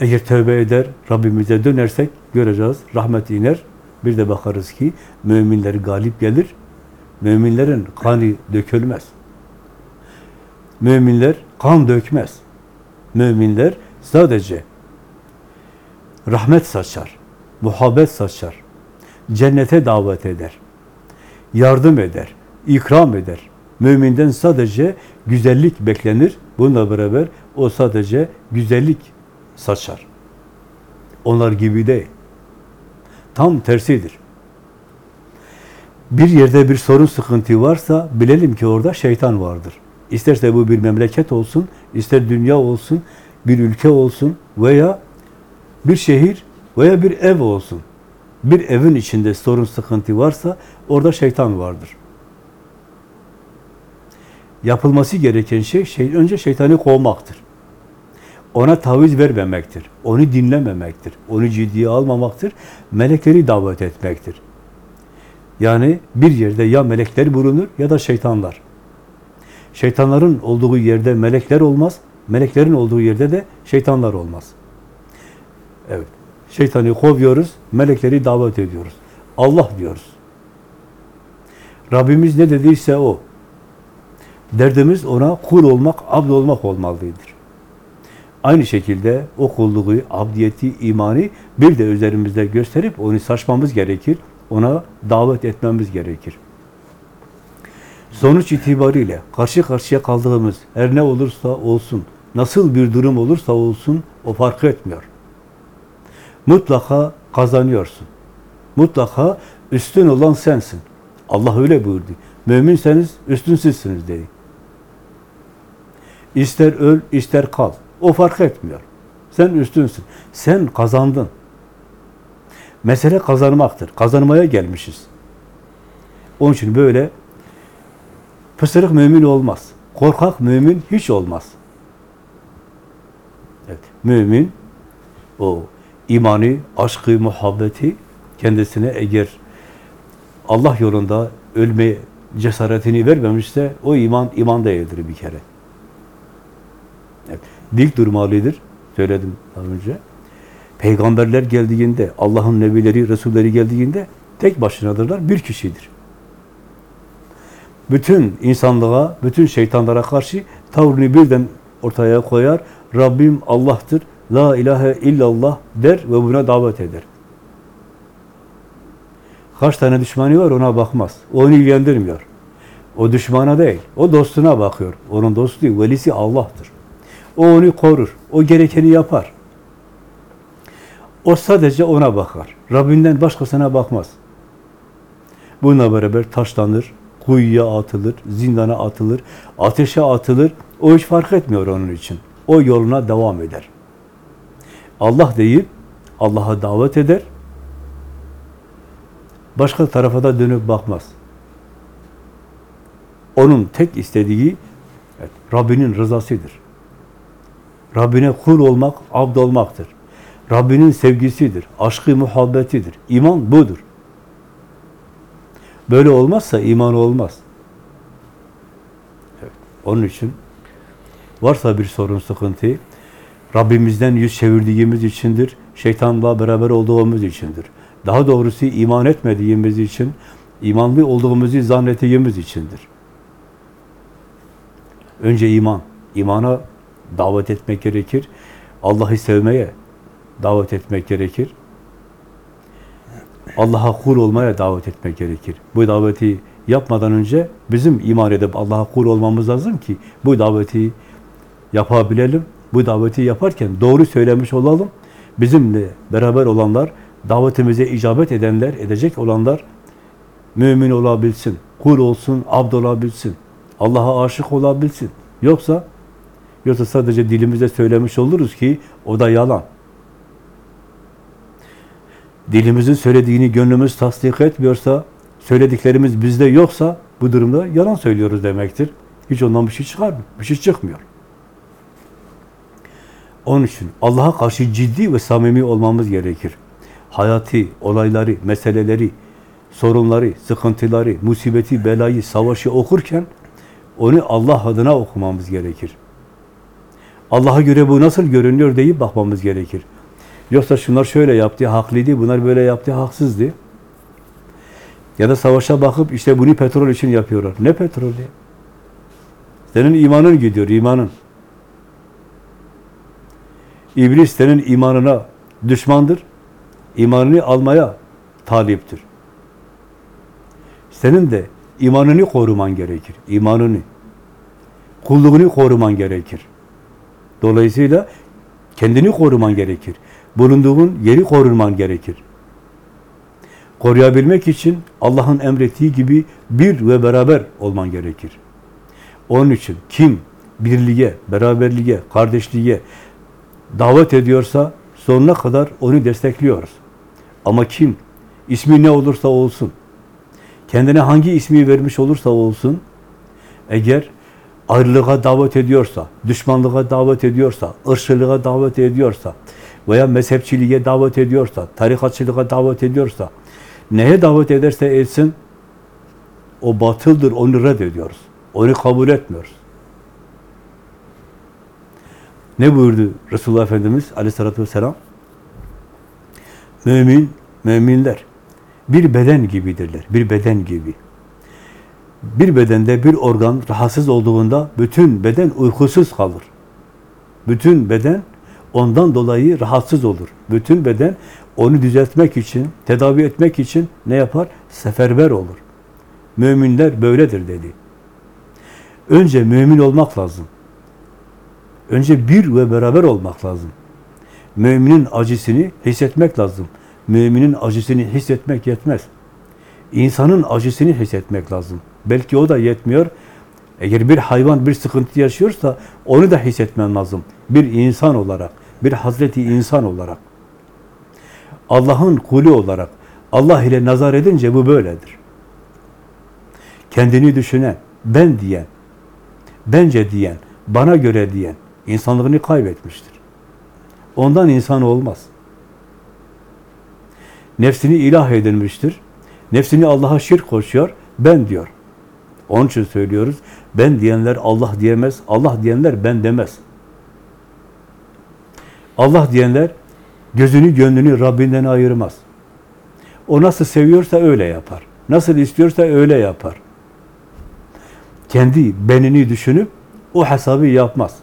Eğer tövbe eder, Rabbimize dönersek göreceğiz, rahmet iner. Bir de bakarız ki müminler galip gelir. Müminlerin kanı dökülmez. Müminler kan dökmez. Müminler sadece rahmet saçar, muhabbet saçar, cennete davet eder, yardım eder, ikram eder. Müminden sadece güzellik beklenir. Bununla beraber o sadece güzellik saçar. Onlar gibi değil. Tam tersidir. Bir yerde bir sorun, sıkıntı varsa bilelim ki orada şeytan vardır. İsterse bu bir memleket olsun, ister dünya olsun, bir ülke olsun veya bir şehir veya bir ev olsun. Bir evin içinde sorun, sıkıntı varsa orada şeytan vardır. Yapılması gereken şey, şey önce şeytanı kovmaktır. Ona taviz vermemektir. Onu dinlememektir. Onu ciddiye almamaktır. Melekleri davet etmektir. Yani bir yerde ya melekler bulunur ya da şeytanlar. Şeytanların olduğu yerde melekler olmaz. Meleklerin olduğu yerde de şeytanlar olmaz. Evet. Şeytanı kovuyoruz, melekleri davet ediyoruz. Allah diyoruz. Rabbimiz ne dediyse o. Derdimiz ona kul olmak, abd olmak olmalıdır. Aynı şekilde o kulluğu, abdiyeti, imanı bir de üzerimizde gösterip onu saçmamız gerekir. Ona davet etmemiz gerekir. Sonuç itibariyle karşı karşıya kaldığımız her ne olursa olsun, nasıl bir durum olursa olsun o fark etmiyor. Mutlaka kazanıyorsun. Mutlaka üstün olan sensin. Allah öyle buyurdu. Müminseniz üstün sizsiniz dedi. İster öl, ister kal. O fark etmiyor. Sen üstünsün. Sen kazandın. Mesele kazanmaktır. Kazanmaya gelmişiz. Onun için böyle pısırık mümin olmaz. Korkak mümin hiç olmaz. Evet, mümin o imanı, aşkı, muhabbeti kendisine eğer Allah yolunda ölme cesaretini vermemişse o iman iman değildir bir kere. Evet, dik durmalıdır. Söyledim daha önce. Peygamberler geldiğinde, Allah'ın nebileri, Resulleri geldiğinde tek başınadırlar, bir kişidir. bütün insanlığa, bütün şeytanlara karşı tavrını birden ortaya koyar. Rabbim Allah'tır, la ilahe illallah der ve buna davet eder. Kaç tane düşmanı var ona bakmaz. Onu ilgilendirmiyor. O düşmana değil, o dostuna bakıyor. Onun dostu velisi Allah'tır. O onu korur, o gerekeni yapar. O sadece ona bakar. Rabbinden başkasına bakmaz. Bununla beraber taşlanır, kuyuya atılır, zindana atılır, ateşe atılır. O hiç fark etmiyor onun için. O yoluna devam eder. Allah deyip Allah'a davet eder. Başka tarafa da dönüp bakmaz. Onun tek istediği evet, Rabbinin rızasıdır. Rabbine kul olmak, abd olmaktır. Rabbinin sevgisidir, aşkı, muhabbetidir. İman budur. Böyle olmazsa iman olmaz. Evet, onun için varsa bir sorun, sıkıntı, Rabbimizden yüz çevirdiğimiz içindir, şeytanla beraber olduğumuz içindir. Daha doğrusu iman etmediğimiz için, imanlı olduğumuzu zannettiğimiz içindir. Önce iman, imana davet etmek gerekir. Allah'ı sevmeye davet etmek gerekir. Allah'a kul olmaya davet etmek gerekir. Bu daveti yapmadan önce bizim iman edip Allah'a kul olmamız lazım ki bu daveti yapabilelim. Bu daveti yaparken doğru söylemiş olalım. Bizimle beraber olanlar, davetimize icabet edenler, edecek olanlar mümin olabilsin, kul olsun, abd olabilsin, Allah'a aşık olabilsin. Yoksa yoksa sadece dilimizde söylemiş oluruz ki o da yalan. Dilimizin söylediğini gönlümüz tasdik etmiyorsa, söylediklerimiz bizde yoksa bu durumda yalan söylüyoruz demektir. Hiç ondan bir şey çıkar mı? Bir şey çıkmıyor. Onun için Allah'a karşı ciddi ve samimi olmamız gerekir. Hayati, olayları, meseleleri, sorunları, sıkıntıları, musibeti, belayı, savaşı okurken onu Allah adına okumamız gerekir. Allah'a göre bu nasıl görünüyor deyip bakmamız gerekir. Yoksa şunlar şöyle yaptı, haklıydı, bunlar böyle yaptı, haksızdı. Ya da savaşa bakıp işte bunu petrol için yapıyorlar. Ne petrolü? Senin imanın gidiyor, imanın. İblis senin imanına düşmandır. İmanını almaya taliptir. Senin de imanını koruman gerekir. İmanını. Kulluğunu koruman gerekir. Dolayısıyla kendini koruman gerekir. Bulunduğun yeri koruman gerekir. Koruyabilmek için Allah'ın emrettiği gibi bir ve beraber olman gerekir. Onun için kim birliğe, beraberliğe, kardeşliğe davet ediyorsa sonuna kadar onu destekliyoruz. Ama kim, ismi ne olursa olsun, kendine hangi ismi vermiş olursa olsun, eğer ayrılığa davet ediyorsa, düşmanlığa davet ediyorsa, ırkçılığa davet ediyorsa veya mezhepçiliğe davet ediyorsa, tarikatçılığa davet ediyorsa, neye davet ederse etsin, o batıldır, onu reddediyoruz. Onu kabul etmiyoruz. Ne buyurdu Resulullah Efendimiz aleyhissalatü vesselam? Mümin, müminler bir beden gibidirler, bir beden gibi. Bir bedende bir organ rahatsız olduğunda bütün beden uykusuz kalır. Bütün beden ondan dolayı rahatsız olur. Bütün beden onu düzeltmek için, tedavi etmek için ne yapar? Seferber olur. Müminler böyledir dedi. Önce mümin olmak lazım. Önce bir ve beraber olmak lazım. Müminin acısını hissetmek lazım. Müminin acısını hissetmek yetmez. İnsanın acısını hissetmek lazım. Belki o da yetmiyor. Eğer bir hayvan bir sıkıntı yaşıyorsa onu da hissetmen lazım. Bir insan olarak, bir Hazreti insan olarak. Allah'ın kulü olarak, Allah ile nazar edince bu böyledir. Kendini düşünen, ben diyen, bence diyen, bana göre diyen, insanlığını kaybetmiştir. Ondan insan olmaz. Nefsini ilah edinmiştir. Nefsini Allah'a şirk koşuyor, ben diyor. Onun için söylüyoruz, ben diyenler Allah diyemez, Allah diyenler ben demez. Allah diyenler gözünü gönlünü Rabbinden ayırmaz. O nasıl seviyorsa öyle yapar. Nasıl istiyorsa öyle yapar. kendi benini düşünüp o hesabı yapmaz.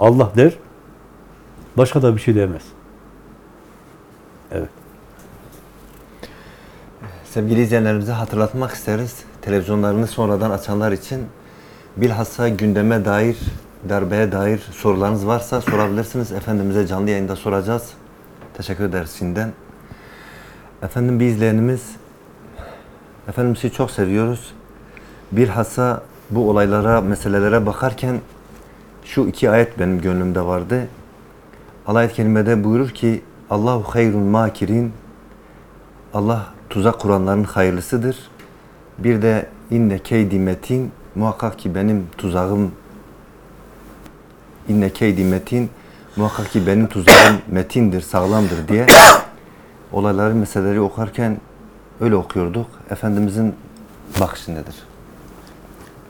Allah der, başka da bir şey demez. Evet. Sevgili izleyenlerimize hatırlatmak isteriz. Televizyonlarını sonradan açanlar için bilhassa gündeme dair, darbeye dair sorularınız varsa sorabilirsiniz. Efendimiz'e canlı yayında soracağız. Teşekkür ederiz şimdiden. Efendim bir izleyenimiz, efendim sizi çok seviyoruz. Bilhassa bu olaylara, meselelere bakarken şu iki ayet benim gönlümde vardı. Allah ayet kelimede buyurur ki Allahu hayrun makirin Allah tuzak kuranların hayırlısıdır. Bir de inne keydi metin muhakkak ki benim tuzağım inne keydi metin muhakkak ki benim tuzağım metindir, sağlamdır diye olayları, meseleleri okurken öyle okuyorduk. Efendimizin bakışı nedir?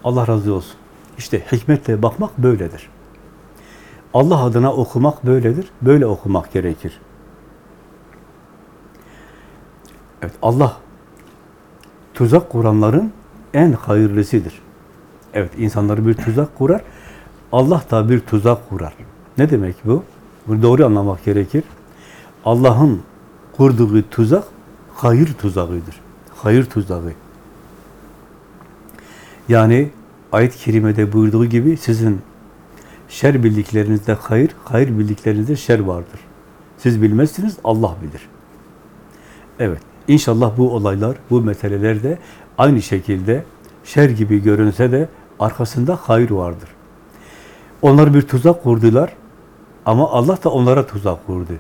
Allah razı olsun. İşte hikmetle bakmak böyledir. Allah adına okumak böyledir. Böyle okumak gerekir. Evet, Allah tuzak kuranların en hayırlısıdır. Evet, insanları bir tuzak kurar. Allah da bir tuzak kurar. Ne demek bu? Bunu doğru anlamak gerekir. Allah'ın kurduğu tuzak hayır tuzağıdır. Hayır tuzağı. Yani ayet-i kerimede buyurduğu gibi sizin şer bildiklerinizde hayır, hayır bildiklerinizde şer vardır. Siz bilmezsiniz, Allah bilir. Evet, inşallah bu olaylar, bu meseleler de aynı şekilde şer gibi görünse de arkasında hayır vardır. Onlar bir tuzak kurdular ama Allah da onlara tuzak kurdu.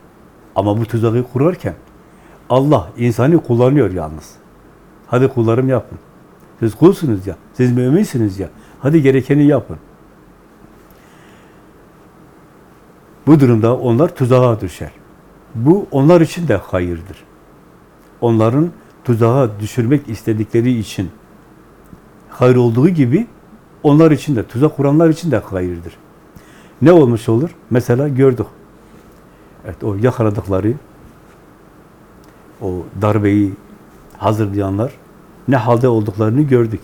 Ama bu tuzağı kurarken Allah insanı kullanıyor yalnız. Hadi kullarım yapın. Siz kulsunuz ya, siz müminsiniz ya. Hadi gerekeni yapın. Bu durumda onlar tuzağa düşer. Bu onlar için de hayırdır. Onların tuzağa düşürmek istedikleri için hayır olduğu gibi onlar için de, tuzak kuranlar için de hayırdır. Ne olmuş olur? Mesela gördük. Evet, o yakaladıkları, o darbeyi hazırlayanlar ne halde olduklarını gördük.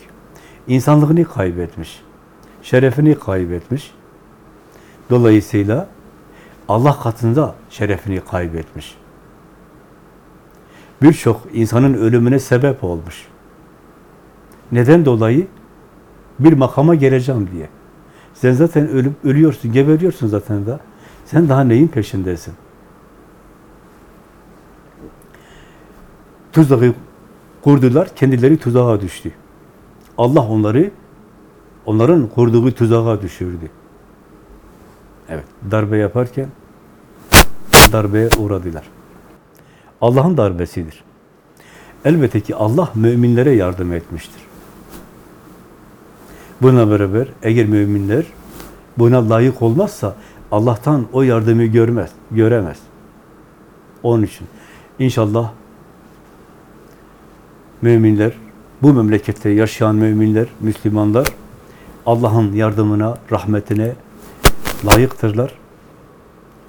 İnsanlığını kaybetmiş, şerefini kaybetmiş. Dolayısıyla Allah katında şerefini kaybetmiş. Birçok insanın ölümüne sebep olmuş. Neden dolayı? Bir makama geleceğim diye. Sen zaten ölüp ölüyorsun, geberiyorsun zaten da. Sen daha neyin peşindesin? Tuzağı kurdular, kendileri tuzağa düştü. Allah onları, onların kurduğu tuzağa düşürdü. Evet, darbe yaparken darbeye uğradılar. Allah'ın darbesidir. Elbette ki Allah müminlere yardım etmiştir. Buna beraber eğer müminler buna layık olmazsa Allah'tan o yardımı görmez, göremez. Onun için inşallah müminler, bu memlekette yaşayan müminler, Müslümanlar Allah'ın yardımına, rahmetine layıktırlar.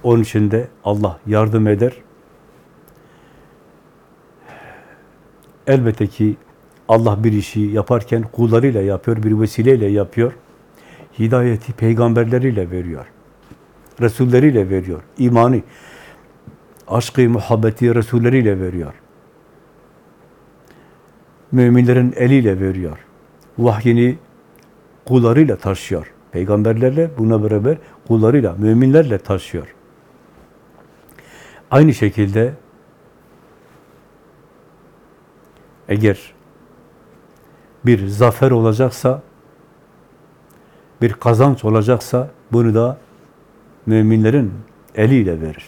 Onun için de Allah yardım eder. Elbette ki Allah bir işi yaparken kullarıyla yapıyor, bir vesileyle yapıyor. Hidayeti peygamberleriyle veriyor. Resulleriyle veriyor. İmanı, aşkı, muhabbeti Resulleriyle veriyor. Müminlerin eliyle veriyor. Vahyini kullarıyla taşıyor. Peygamberlerle, buna beraber kullarıyla, müminlerle taşıyor. Aynı şekilde eğer bir zafer olacaksa, bir kazanç olacaksa bunu da müminlerin eliyle verir.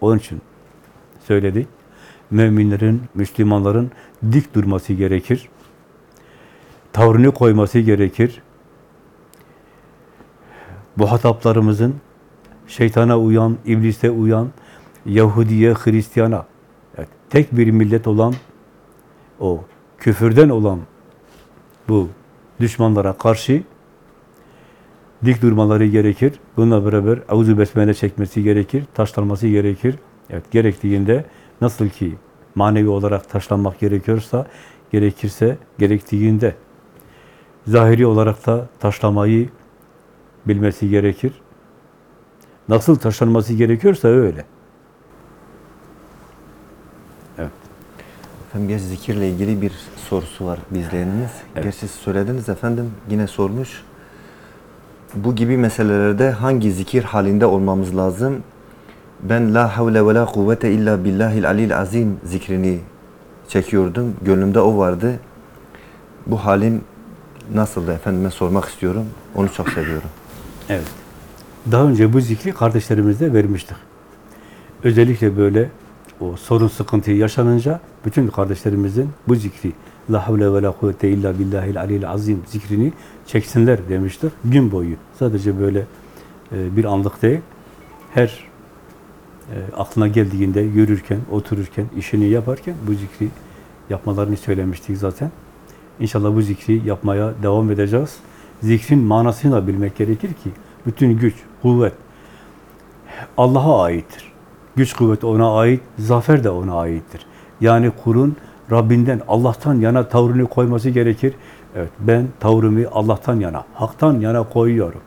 Onun için söyledik. Müminlerin, Müslümanların dik durması gerekir. Tavrını koyması gerekir. Bu hataplarımızın şeytana uyan, iblise uyan, Yahudiye, Hristiyana, evet, tek bir millet olan, o küfürden olan bu düşmanlara karşı dik durmaları gerekir. Bununla beraber avuzu besmele çekmesi gerekir, taşlanması gerekir. Evet, gerektiğinde nasıl ki manevi olarak taşlanmak gerekiyorsa, gerekirse gerektiğinde Zahiri olarak da taşlamayı bilmesi gerekir. Nasıl taşlanması gerekiyorsa öyle. Efendim geç zikirle ilgili bir sorusu var bir izleyenimiz. Evet. Gerçi siz söylediniz efendim yine sormuş. Bu gibi meselelerde hangi zikir halinde olmamız lazım? Ben la havle ve la kuvvete illa billahil alil azim zikrini çekiyordum. Gönlümde o vardı. Bu halim nasıldı efendime sormak istiyorum. Onu çok seviyorum. Evet. Daha önce bu zikri kardeşlerimize vermiştik. Özellikle böyle o sorun sıkıntı yaşanınca bütün kardeşlerimizin bu zikri La havle ve la kuvvete illa billahil aliyil azim zikrini çeksinler demiştik. Gün boyu. Sadece böyle e, bir anlık değil. Her aklına geldiğinde yürürken, otururken, işini yaparken bu zikri yapmalarını söylemiştik zaten. İnşallah bu zikri yapmaya devam edeceğiz. Zikrin manasını da bilmek gerekir ki bütün güç, kuvvet Allah'a aittir. Güç kuvvet ona ait, zafer de ona aittir. Yani kulun Rabbinden, Allah'tan yana tavrını koyması gerekir. Evet, ben tavrımı Allah'tan yana, haktan yana koyuyorum.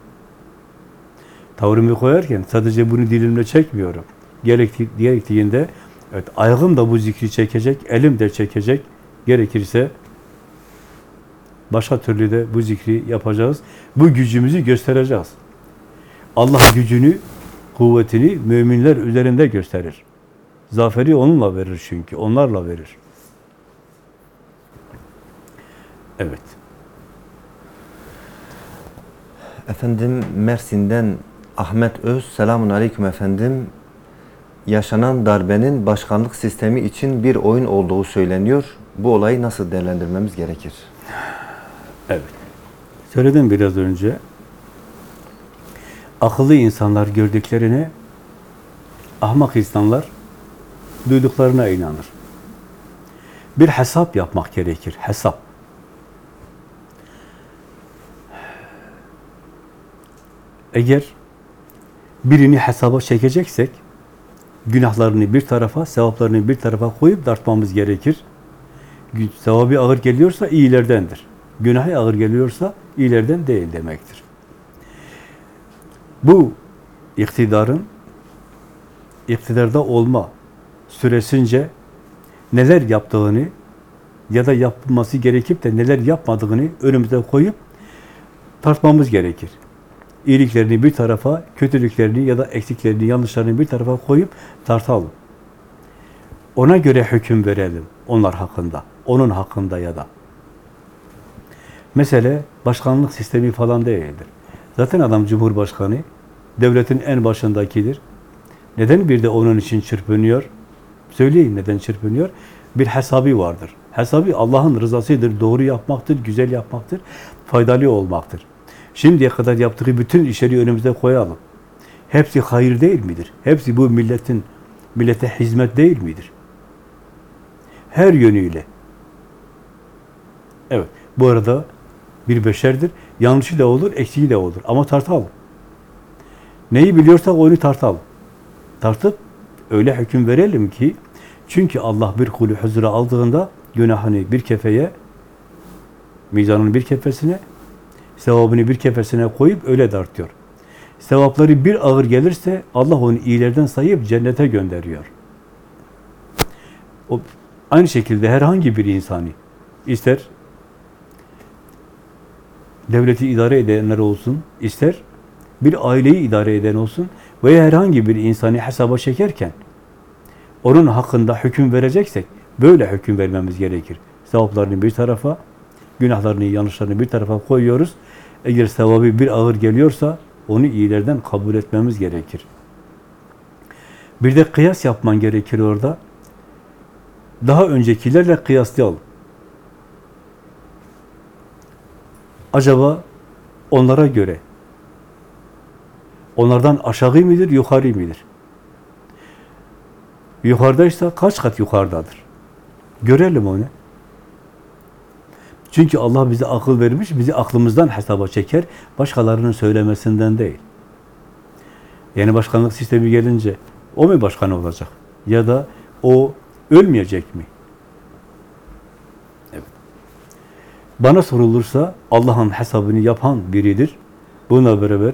Tavrımı koyarken sadece bunu dilimle çekmiyorum. Gerekti, gerektiğinde evet, ayağım da bu zikri çekecek, elim de çekecek. Gerekirse başka türlü de bu zikri yapacağız. Bu gücümüzü göstereceğiz. Allah gücünü, kuvvetini müminler üzerinde gösterir. Zaferi onunla verir çünkü, onlarla verir. Evet. Efendim Mersin'den Ahmet Öz, selamun aleyküm efendim. Yaşanan darbenin başkanlık sistemi için bir oyun olduğu söyleniyor. Bu olayı nasıl değerlendirmemiz gerekir? Evet. Söyledim biraz önce. Akıllı insanlar gördüklerine, ahmak insanlar duyduklarına inanır. Bir hesap yapmak gerekir, hesap. Eğer birini hesaba çekeceksek, günahlarını bir tarafa, sevaplarını bir tarafa koyup dartmamız gerekir. Sevabı ağır geliyorsa iyilerdendir. Günahı ağır geliyorsa iyilerden değil demektir. Bu iktidarın iktidarda olma süresince neler yaptığını ya da yapılması gerekip de neler yapmadığını önümüze koyup tartmamız gerekir. İyiliklerini bir tarafa, kötülüklerini ya da eksiklerini, yanlışlarını bir tarafa koyup tartalım. Ona göre hüküm verelim onlar hakkında, onun hakkında ya da. Mesele başkanlık sistemi falan değildir. Zaten adam cumhurbaşkanı, devletin en başındakidir. Neden bir de onun için çırpınıyor? Söyleyin neden çırpınıyor? Bir hesabı vardır. Hesabı Allah'ın rızasıdır, doğru yapmaktır, güzel yapmaktır, faydalı olmaktır. Şimdiye kadar yaptığı bütün işleri önümüze koyalım. Hepsi hayır değil midir? Hepsi bu milletin, millete hizmet değil midir? Her yönüyle. Evet, bu arada bir beşerdir. Yanlışı da olur, eksiği de olur. Ama tartalım. Neyi biliyorsak onu tartalım. Tartıp öyle hüküm verelim ki çünkü Allah bir kulü huzura aldığında günahını bir kefeye mizanın bir kefesine sevabını bir kefesine koyup öyle dartıyor. Sevapları bir ağır gelirse Allah onu iyilerden sayıp cennete gönderiyor. O, aynı şekilde herhangi bir insanı ister devleti idare edenler olsun, ister bir aileyi idare eden olsun veya herhangi bir insanı hesaba çekerken onun hakkında hüküm vereceksek böyle hüküm vermemiz gerekir. Sevaplarını bir tarafa, günahlarını, yanlışlarını bir tarafa koyuyoruz. Eğer sevabı bir ağır geliyorsa onu iyilerden kabul etmemiz gerekir. Bir de kıyas yapman gerekir orada. Daha öncekilerle kıyaslayalım. Acaba onlara göre onlardan aşağı mıdır, yukarı mıdır? Yukarıdaysa kaç kat yukarıdadır? Görelim onu. Çünkü Allah bize akıl vermiş, bizi aklımızdan hesaba çeker, başkalarının söylemesinden değil. Yani başkanlık sistemi gelince o mu başkan olacak? Ya da o ölmeyecek mi? Evet. Bana sorulursa Allah'ın hesabını yapan biridir. Bununla beraber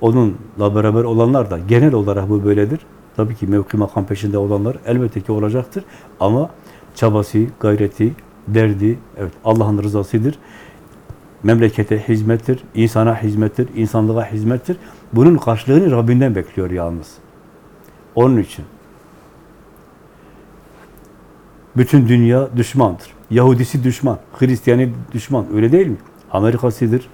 onunla beraber olanlar da genel olarak bu böyledir. Tabii ki mevki makam peşinde olanlar elbette ki olacaktır. Ama çabası, gayreti, derdi, evet Allah'ın rızasıdır. Memlekete hizmettir, insana hizmettir, insanlığa hizmettir. Bunun karşılığını Rabbinden bekliyor yalnız. Onun için. Bütün dünya düşmandır. Yahudisi düşman, Hristiyani düşman. Öyle değil mi? Amerikasıdır,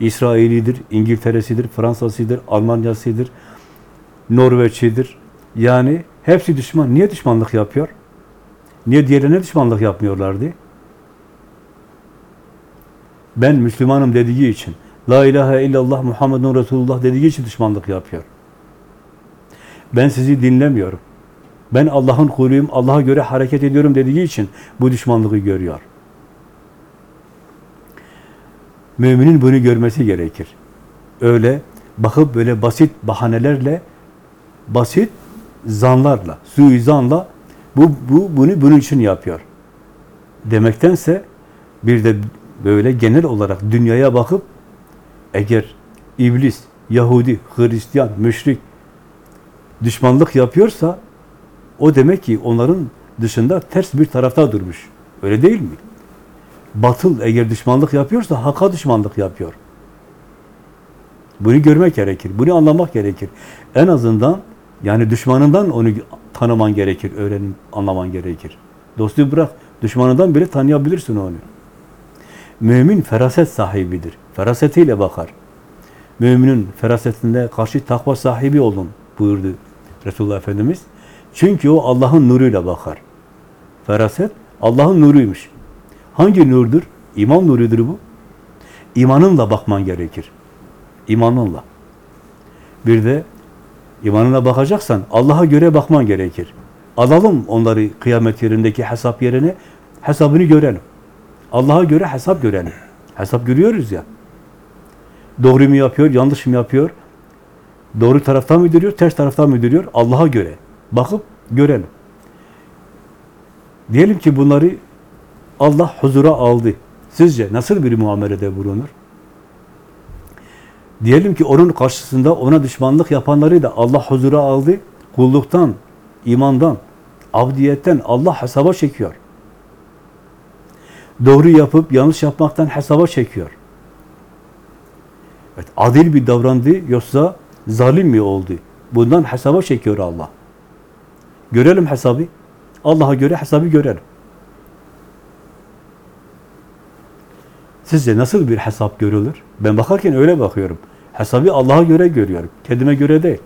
İsrailidir, İngiltere'sidir, Fransa'sıdır, Almanya'sıdır, Norveç'idir. Yani hepsi düşman. Niye düşmanlık yapıyor? Niye diğerlerine düşmanlık yapmıyorlardı? Ben Müslümanım dediği için, La ilahe illallah Muhammedun Resulullah dediği için düşmanlık yapıyor. Ben sizi dinlemiyorum. Ben Allah'ın kuluyum, Allah'a göre hareket ediyorum dediği için bu düşmanlığı görüyor. Müminin bunu görmesi gerekir. Öyle bakıp böyle basit bahanelerle, basit zanlarla, suizanla bu, bu bunu bunun için yapıyor. Demektense bir de böyle genel olarak dünyaya bakıp eğer iblis, Yahudi, Hristiyan, müşrik düşmanlık yapıyorsa o demek ki onların dışında ters bir tarafta durmuş. Öyle değil mi? Batıl eğer düşmanlık yapıyorsa hakka düşmanlık yapıyor. Bunu görmek gerekir. Bunu anlamak gerekir. En azından yani düşmanından onu tanıman gerekir, öğrenin, anlaman gerekir. Dostu bırak, düşmanından bile tanıyabilirsin onu. Mümin feraset sahibidir. Ferasetiyle bakar. Müminin ferasetinde karşı takva sahibi olun buyurdu Resulullah Efendimiz. Çünkü o Allah'ın nuruyla bakar. Feraset Allah'ın nuruymuş. Hangi nurdur? İman nurudur bu. İmanınla bakman gerekir. İmanınla. Bir de imanına bakacaksan Allah'a göre bakman gerekir. Alalım onları kıyamet yerindeki hesap yerine hesabını görelim. Allah'a göre hesap görelim. Hesap görüyoruz ya. Doğru mu yapıyor, yanlış mı yapıyor? Doğru taraftan mı duruyor, ters taraftan mı duruyor? Allah'a göre. Bakıp görelim. Diyelim ki bunları Allah huzura aldı. Sizce nasıl bir muamelede bulunur? Diyelim ki onun karşısında ona düşmanlık yapanları da Allah huzura aldı. Kulluktan, imandan, abdiyetten Allah hesaba çekiyor. Doğru yapıp yanlış yapmaktan hesaba çekiyor. Evet, adil bir davrandı yoksa zalim mi oldu? Bundan hesaba çekiyor Allah. Görelim hesabı. Allah'a göre hesabı görelim. Sizce nasıl bir hesap görülür? Ben bakarken öyle bakıyorum. Hesabı Allah'a göre görüyorum. Kendime göre değil.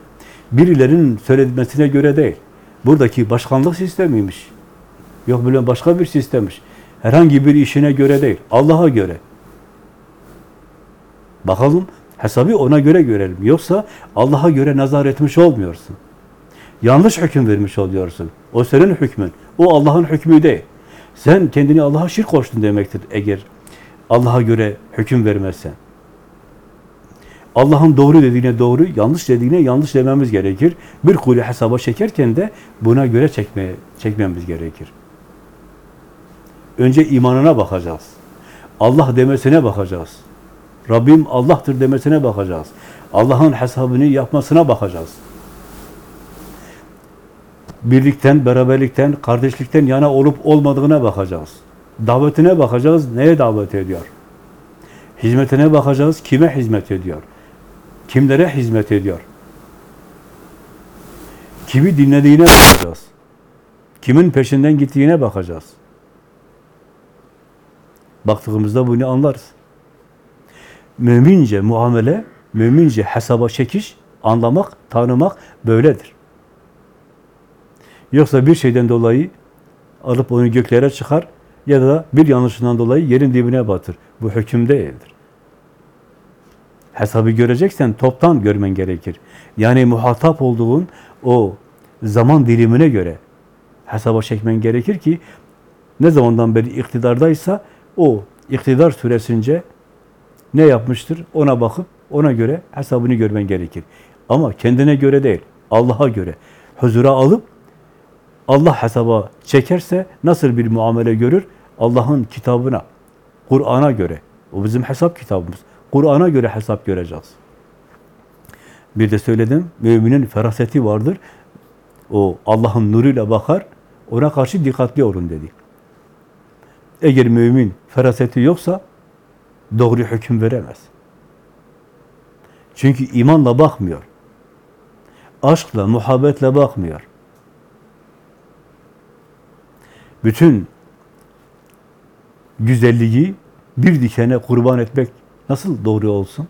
Birilerinin söylemesine göre değil. Buradaki başkanlık sistemiymiş. Yok böyle başka bir sistemmiş. Herhangi bir işine göre değil. Allah'a göre. Bakalım hesabı ona göre görelim. Yoksa Allah'a göre nazar etmiş olmuyorsun. Yanlış hüküm vermiş oluyorsun. O senin hükmün. O Allah'ın hükmü değil. Sen kendini Allah'a şirk koştun demektir eğer Allah'a göre hüküm vermezsen. Allah'ın doğru dediğine doğru, yanlış dediğine yanlış dememiz gerekir. Bir kulü hesaba çekerken de buna göre çekmeye, çekmemiz gerekir. Önce imanına bakacağız. Allah demesine bakacağız. Rabbim Allah'tır demesine bakacağız. Allah'ın hesabını yapmasına bakacağız. Birlikten, beraberlikten, kardeşlikten yana olup olmadığına bakacağız. Davetine bakacağız, neye davet ediyor? Hizmetine bakacağız, kime hizmet ediyor? Kimlere hizmet ediyor? Kimi dinlediğine bakacağız. Kimin peşinden gittiğine bakacağız. Baktığımızda bunu anlarız. Mümince muamele, mümince hesaba çekiş, anlamak, tanımak böyledir. Yoksa bir şeyden dolayı alıp onu göklere çıkar ya da bir yanlışından dolayı yerin dibine batır. Bu hüküm değildir. Hesabı göreceksen toptan görmen gerekir. Yani muhatap olduğun o zaman dilimine göre hesaba çekmen gerekir ki ne zamandan beri iktidardaysa o iktidar süresince ne yapmıştır ona bakıp ona göre hesabını görmen gerekir. Ama kendine göre değil, Allah'a göre huzura alıp Allah hesaba çekerse nasıl bir muamele görür? Allah'ın kitabına, Kur'an'a göre. O bizim hesap kitabımız. Kur'an'a göre hesap göreceğiz. Bir de söyledim, müminin feraseti vardır. O Allah'ın nuruyla bakar, ona karşı dikkatli olun dedi. Eğer mümin feraseti yoksa doğru hüküm veremez. Çünkü imanla bakmıyor. Aşkla, muhabbetle bakmıyor. Bütün güzelliği bir dikene kurban etmek nasıl doğru olsun?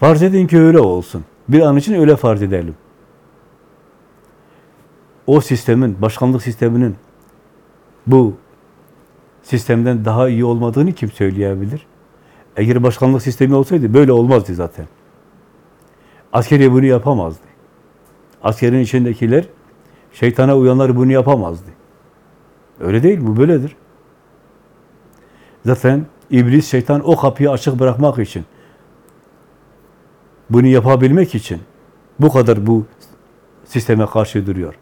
Farz edin ki öyle olsun. Bir an için öyle farz edelim. O sistemin, başkanlık sisteminin bu sistemden daha iyi olmadığını kim söyleyebilir? Eğer başkanlık sistemi olsaydı böyle olmazdı zaten. Askeri bunu yapamazdı. Askerin içindekiler, şeytana uyanlar bunu yapamazdı. Öyle değil, bu böyledir. Zaten iblis, şeytan o kapıyı açık bırakmak için, bunu yapabilmek için bu kadar bu sisteme karşı duruyor.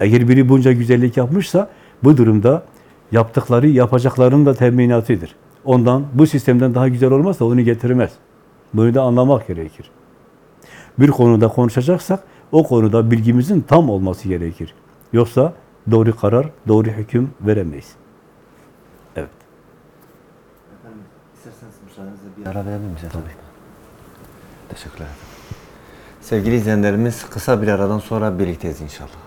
Eğer biri bunca güzellik yapmışsa bu durumda yaptıkları yapacaklarının da teminatıdır. Ondan bu sistemden daha güzel olmazsa onu getirmez. Bunu da anlamak gerekir. Bir konuda konuşacaksak o konuda bilgimizin tam olması gerekir. Yoksa doğru karar, doğru hüküm veremeyiz. Evet. Efendim, isterseniz müsaadenizle bir ara verebilir miyiz efendim? Teşekkürler. Sevgili izleyenlerimiz kısa bir aradan sonra birlikteyiz inşallah.